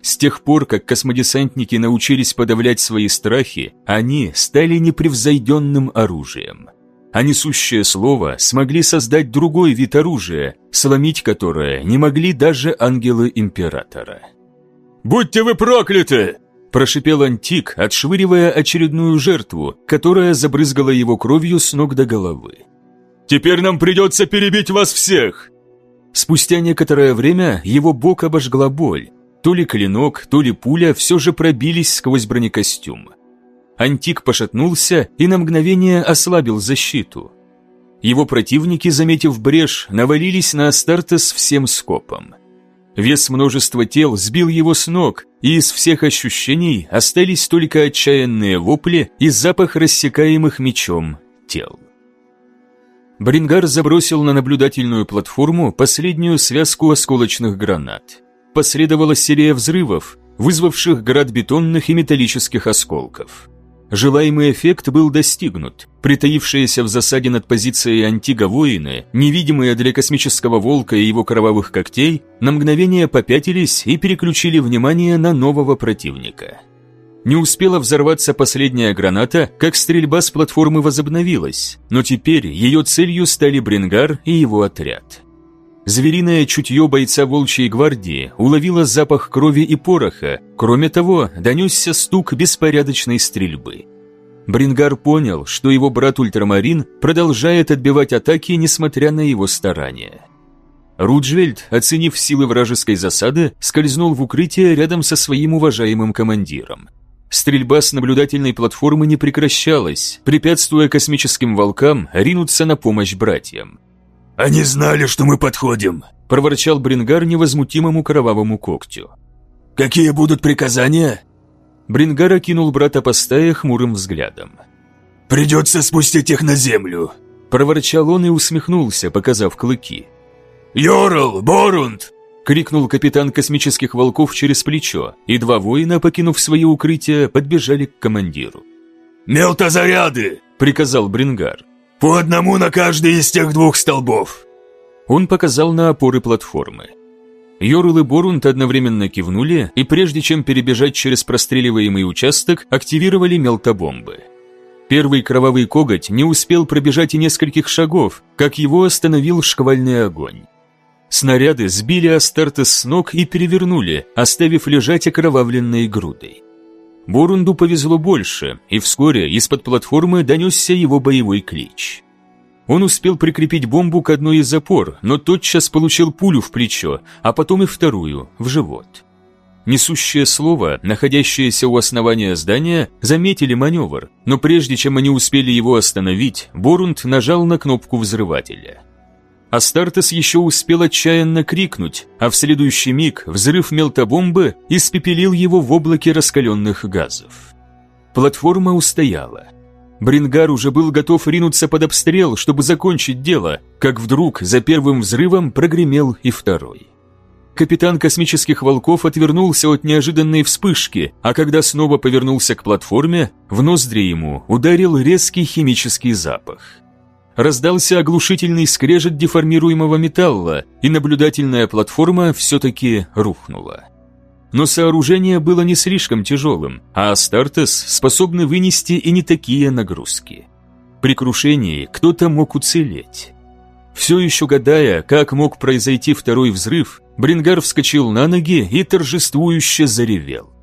С тех пор, как космодесантники научились подавлять свои страхи, они стали непревзойденным оружием. А несущее слово смогли создать другой вид оружия, сломить которое не могли даже ангелы Императора. «Будьте вы прокляты!» – прошипел Антик, отшвыривая очередную жертву, которая забрызгала его кровью с ног до головы. «Теперь нам придется перебить вас всех!» Спустя некоторое время его бок обожгла боль, то ли клинок, то ли пуля все же пробились сквозь бронекостюм. Антик пошатнулся и на мгновение ослабил защиту. Его противники, заметив брешь, навалились на Астартес всем скопом. Вес множества тел сбил его с ног, и из всех ощущений остались только отчаянные вопли и запах рассекаемых мечом тел. Брингар забросил на наблюдательную платформу последнюю связку осколочных гранат последовала серия взрывов, вызвавших град бетонных и металлических осколков. Желаемый эффект был достигнут. Притаившиеся в засаде над позицией Антига воины, невидимые для космического волка и его кровавых когтей, на мгновение попятились и переключили внимание на нового противника. Не успела взорваться последняя граната, как стрельба с платформы возобновилась, но теперь ее целью стали Брингар и его отряд. Звериное чутье бойца волчьей гвардии уловило запах крови и пороха, кроме того, донесся стук беспорядочной стрельбы. Брингар понял, что его брат Ультрамарин продолжает отбивать атаки, несмотря на его старания. Руджвельд, оценив силы вражеской засады, скользнул в укрытие рядом со своим уважаемым командиром. Стрельба с наблюдательной платформы не прекращалась, препятствуя космическим волкам ринуться на помощь братьям. «Они знали, что мы подходим», – проворчал Брингар невозмутимому кровавому когтю. «Какие будут приказания?» Брингар окинул брата по стае хмурым взглядом. «Придется спустить их на землю», – проворчал он и усмехнулся, показав клыки. «Йорл, Борунд!» – крикнул капитан космических волков через плечо, и два воина, покинув свои укрытия, подбежали к командиру. «Мелтозаряды!» – приказал Брингар. По одному на каждый из тех двух столбов!» Он показал на опоры платформы. Йорл и Борунд одновременно кивнули, и прежде чем перебежать через простреливаемый участок, активировали мелтобомбы. Первый кровавый коготь не успел пробежать и нескольких шагов, как его остановил шквальный огонь. Снаряды сбили Астартес с ног и перевернули, оставив лежать окровавленной грудой. Борунду повезло больше, и вскоре из-под платформы донесся его боевой клич. Он успел прикрепить бомбу к одной из запор, но тотчас получил пулю в плечо, а потом и вторую, в живот. Несущее слово, находящееся у основания здания, заметили маневр, но прежде чем они успели его остановить, Борунд нажал на кнопку взрывателя. Астартес еще успел отчаянно крикнуть, а в следующий миг взрыв мелтобомбы испепелил его в облаке раскаленных газов. Платформа устояла. Брингар уже был готов ринуться под обстрел, чтобы закончить дело, как вдруг за первым взрывом прогремел и второй. Капитан космических волков отвернулся от неожиданной вспышки, а когда снова повернулся к платформе, в ноздри ему ударил резкий химический запах раздался оглушительный скрежет деформируемого металла, и наблюдательная платформа все-таки рухнула. Но сооружение было не слишком тяжелым, а Астартес способны вынести и не такие нагрузки. При крушении кто-то мог уцелеть. Все еще гадая, как мог произойти второй взрыв, Брингар вскочил на ноги и торжествующе заревел.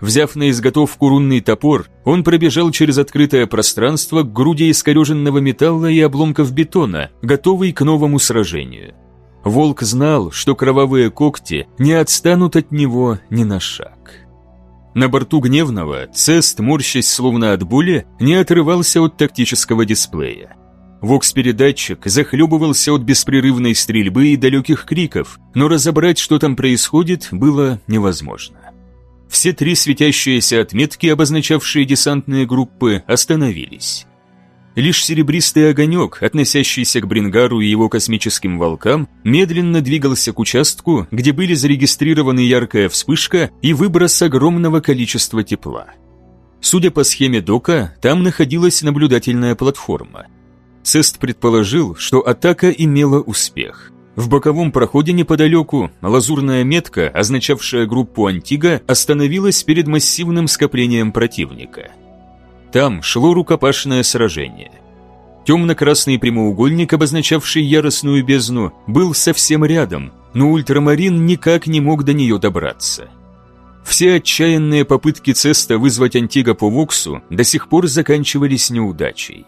Взяв на изготовку рунный топор, он пробежал через открытое пространство к груди искореженного металла и обломков бетона, готовый к новому сражению. Волк знал, что кровавые когти не отстанут от него ни на шаг. На борту Гневного Цест, морщась словно от боли, не отрывался от тактического дисплея. Вокс-передатчик захлебывался от беспрерывной стрельбы и далеких криков, но разобрать, что там происходит, было невозможно. Все три светящиеся отметки, обозначавшие десантные группы, остановились. Лишь серебристый огонек, относящийся к Брингару и его космическим волкам, медленно двигался к участку, где были зарегистрированы яркая вспышка и выброс огромного количества тепла. Судя по схеме дока, там находилась наблюдательная платформа. Цест предположил, что атака имела успех. В боковом проходе неподалеку лазурная метка, означавшая группу Антига, остановилась перед массивным скоплением противника. Там шло рукопашное сражение. Темно-красный прямоугольник, обозначавший яростную бездну, был совсем рядом, но ультрамарин никак не мог до нее добраться. Все отчаянные попытки Цеста вызвать Антига по Воксу до сих пор заканчивались неудачей.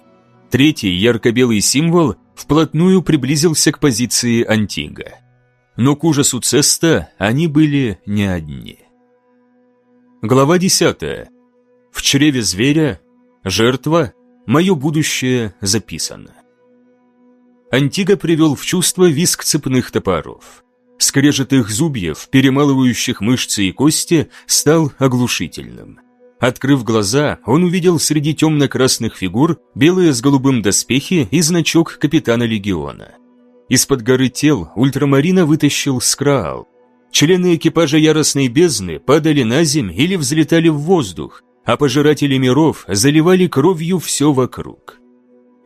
Третий ярко-белый символ вплотную приблизился к позиции Антига. Но к ужасу Цеста они были не одни. Глава 10. В чреве зверя жертва «Мое будущее записано». Антига привел в чувство виск цепных топоров. Скрежет их зубьев, перемалывающих мышцы и кости, стал оглушительным. Открыв глаза, он увидел среди темно-красных фигур белые с голубым доспехи и значок капитана легиона. Из-под горы тел ультрамарина вытащил скраал. Члены экипажа яростной бездны падали на земь или взлетали в воздух, а пожиратели миров заливали кровью все вокруг.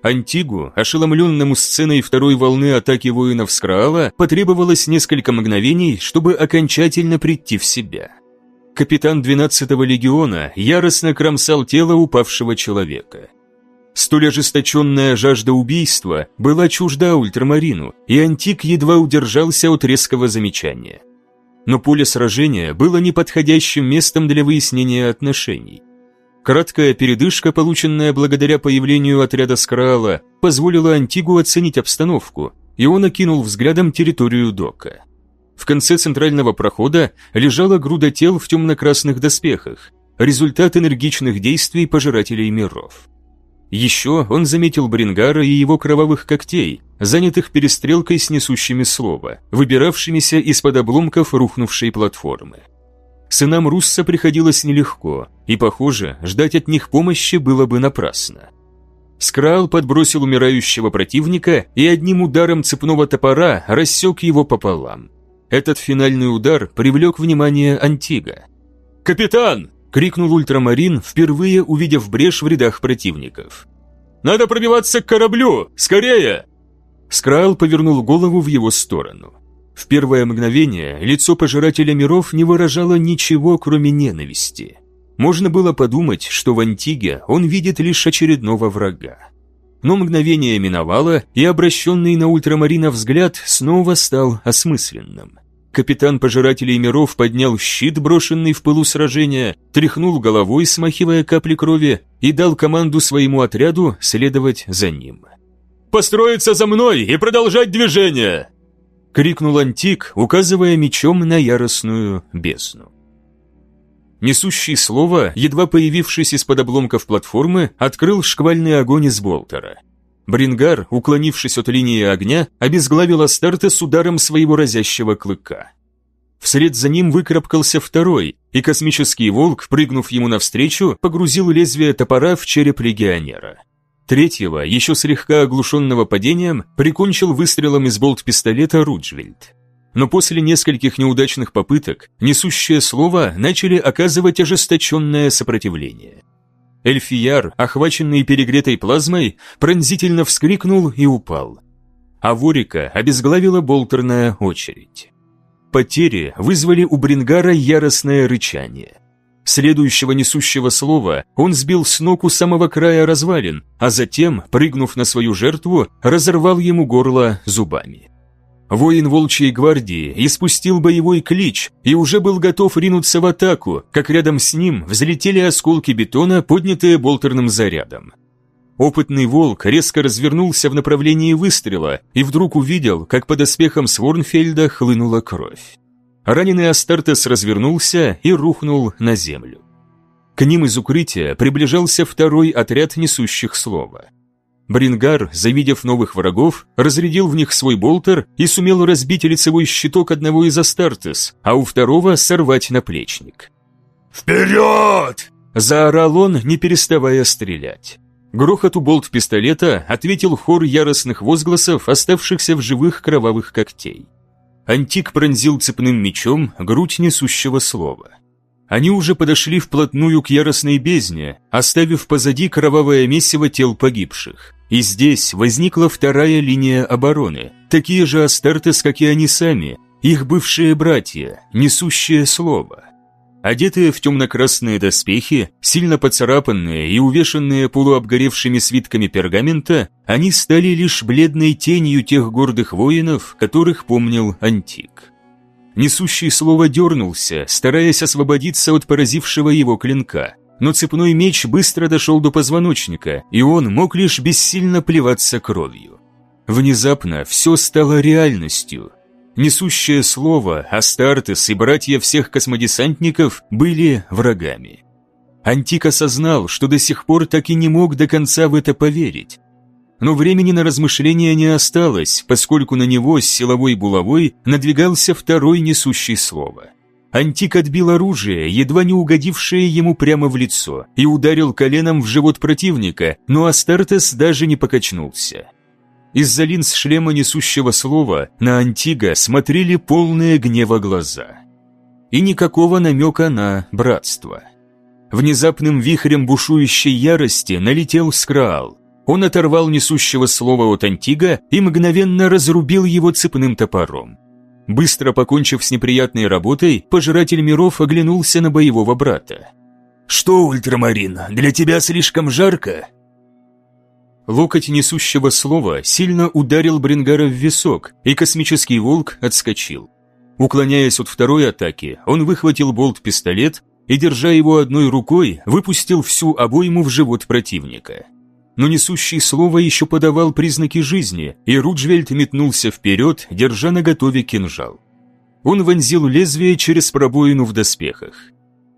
Антигу, ошеломленному сценой второй волны атаки воинов Скраала, потребовалось несколько мгновений, чтобы окончательно прийти в себя. Капитан 12-го легиона яростно кромсал тело упавшего человека. Столь ожесточенная жажда убийства была чужда ультрамарину, и Антик едва удержался от резкого замечания. Но поле сражения было неподходящим местом для выяснения отношений. Краткая передышка, полученная благодаря появлению отряда Скраала, позволила Антигу оценить обстановку, и он окинул взглядом территорию дока. В конце центрального прохода лежала груда тел в темно-красных доспехах, результат энергичных действий пожирателей миров. Еще он заметил Брингара и его кровавых когтей, занятых перестрелкой с несущими слова, выбиравшимися из-под обломков рухнувшей платформы. Сынам Русса приходилось нелегко, и, похоже, ждать от них помощи было бы напрасно. Скрал подбросил умирающего противника и одним ударом цепного топора рассек его пополам. Этот финальный удар привлек внимание Антига. «Капитан!» – крикнул ультрамарин, впервые увидев брешь в рядах противников. «Надо пробиваться к кораблю! Скорее!» Скрал повернул голову в его сторону. В первое мгновение лицо пожирателя миров не выражало ничего, кроме ненависти. Можно было подумать, что в Антиге он видит лишь очередного врага. Но мгновение миновало, и обращенный на ультрамарина взгляд снова стал осмысленным. Капитан Пожирателей Миров поднял щит, брошенный в пылу сражения, тряхнул головой, смахивая капли крови, и дал команду своему отряду следовать за ним. «Построиться за мной и продолжать движение!» — крикнул Антик, указывая мечом на яростную бездну. Несущий слово, едва появившись из-под обломков платформы, открыл шквальный огонь из болтера. Брингар, уклонившись от линии огня, обезглавил Астарта с ударом своего разящего клыка. Вслед за ним выкарабкался второй, и космический волк, прыгнув ему навстречу, погрузил лезвие топора в череп легионера. Третьего, еще слегка оглушенного падением, прикончил выстрелом из болт-пистолета Руджвельд. Но после нескольких неудачных попыток несущее слово начали оказывать ожесточенное сопротивление. Эльфияр, охваченный перегретой плазмой, пронзительно вскрикнул и упал. А Ворика обезглавила болтерная очередь. Потери вызвали у Брингара яростное рычание. Следующего несущего слова он сбил с ног у самого края развалин, а затем, прыгнув на свою жертву, разорвал ему горло зубами. Воин Волчьей гвардии испустил боевой клич и уже был готов ринуться в атаку, как рядом с ним взлетели осколки бетона, поднятые болтерным зарядом. Опытный волк резко развернулся в направлении выстрела и вдруг увидел, как под оспехом Сворнфельда хлынула кровь. Раненый Астартес развернулся и рухнул на землю. К ним из укрытия приближался второй отряд несущих слова. Брингар, завидев новых врагов, разрядил в них свой болтер и сумел разбить лицевой щиток одного из Астартес, а у второго сорвать наплечник. «Вперед!» – заорал он, не переставая стрелять. Грохоту болт-пистолета ответил хор яростных возгласов, оставшихся в живых кровавых когтей. Антик пронзил цепным мечом грудь несущего слова. Они уже подошли вплотную к яростной бездне, оставив позади кровавое месиво тел погибших. И здесь возникла вторая линия обороны, такие же Астартес, как и они сами, их бывшие братья, несущие слово. Одетые в темно-красные доспехи, сильно поцарапанные и увешанные полуобгоревшими свитками пергамента, они стали лишь бледной тенью тех гордых воинов, которых помнил Антик. Несущий слово дернулся, стараясь освободиться от поразившего его клинка, но цепной меч быстро дошел до позвоночника, и он мог лишь бессильно плеваться кровью. Внезапно все стало реальностью – Несущее слово, Астартес и братья всех космодесантников были врагами. Антик осознал, что до сих пор так и не мог до конца в это поверить. Но времени на размышления не осталось, поскольку на него с силовой булавой надвигался второй несущий слово. Антик отбил оружие, едва не угодившее ему прямо в лицо, и ударил коленом в живот противника, но Астартес даже не покачнулся. Из-за линз шлема несущего слова на Антига смотрели полные гнева глаза. И никакого намека на братство. Внезапным вихрем бушующей ярости налетел Скраал. Он оторвал несущего слова от Антига и мгновенно разрубил его цепным топором. Быстро покончив с неприятной работой, пожиратель миров оглянулся на боевого брата. «Что, ультрамарин, для тебя слишком жарко?» Локоть несущего слова сильно ударил Брингара в висок, и космический волк отскочил. Уклоняясь от второй атаки, он выхватил болт-пистолет и, держа его одной рукой, выпустил всю обойму в живот противника. Но несущий слово еще подавал признаки жизни, и Руджвельд метнулся вперед, держа наготове кинжал. Он вонзил лезвие через пробоину в доспехах.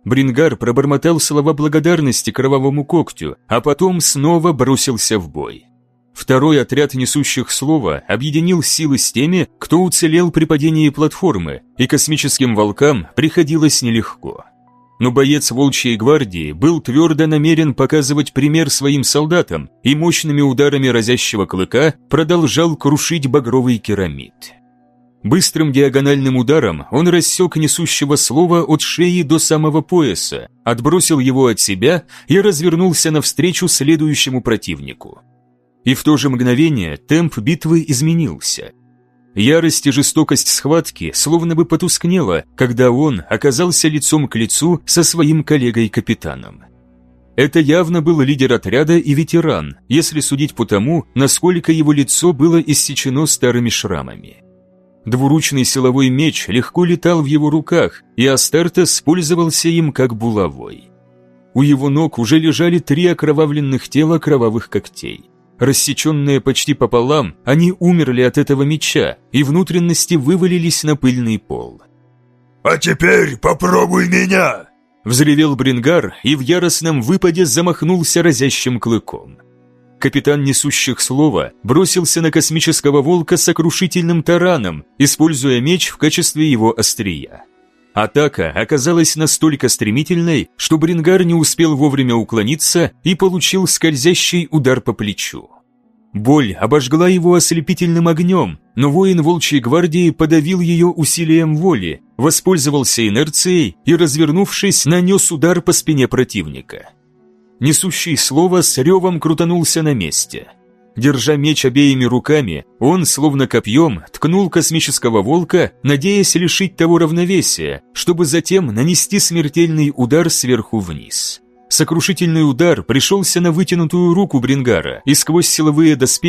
Брингар пробормотал слова благодарности кровавому когтю, а потом снова бросился в бой. Второй отряд несущих слова объединил силы с теми, кто уцелел при падении платформы, и космическим волкам приходилось нелегко. Но боец Волчьей гвардии был твердо намерен показывать пример своим солдатам и мощными ударами разящего клыка продолжал крушить багровый керамид. Быстрым диагональным ударом он рассек несущего слова от шеи до самого пояса, отбросил его от себя и развернулся навстречу следующему противнику. И в то же мгновение темп битвы изменился. Ярость и жестокость схватки словно бы потускнела, когда он оказался лицом к лицу со своим коллегой-капитаном. Это явно был лидер отряда и ветеран, если судить по тому, насколько его лицо было иссечено старыми шрамами. Двуручный силовой меч легко летал в его руках, и Астертес пользовался им как булавой. У его ног уже лежали три окровавленных тела кровавых когтей. Рассеченные почти пополам, они умерли от этого меча, и внутренности вывалились на пыльный пол. «А теперь попробуй меня!» Взревел Брингар и в яростном выпаде замахнулся разящим клыком капитан несущих слова бросился на космического волка сокрушительным тараном, используя меч в качестве его острия. Атака оказалась настолько стремительной, что Брингар не успел вовремя уклониться и получил скользящий удар по плечу. Боль обожгла его ослепительным огнем, но воин Волчьей гвардии подавил ее усилием воли, воспользовался инерцией и, развернувшись, нанес удар по спине противника несущий слово с ревом крутанулся на месте. Держа меч обеими руками, он, словно копьем, ткнул космического волка, надеясь лишить того равновесия, чтобы затем нанести смертельный удар сверху вниз. Сокрушительный удар пришелся на вытянутую руку Брингара, и сквозь силовые доспехи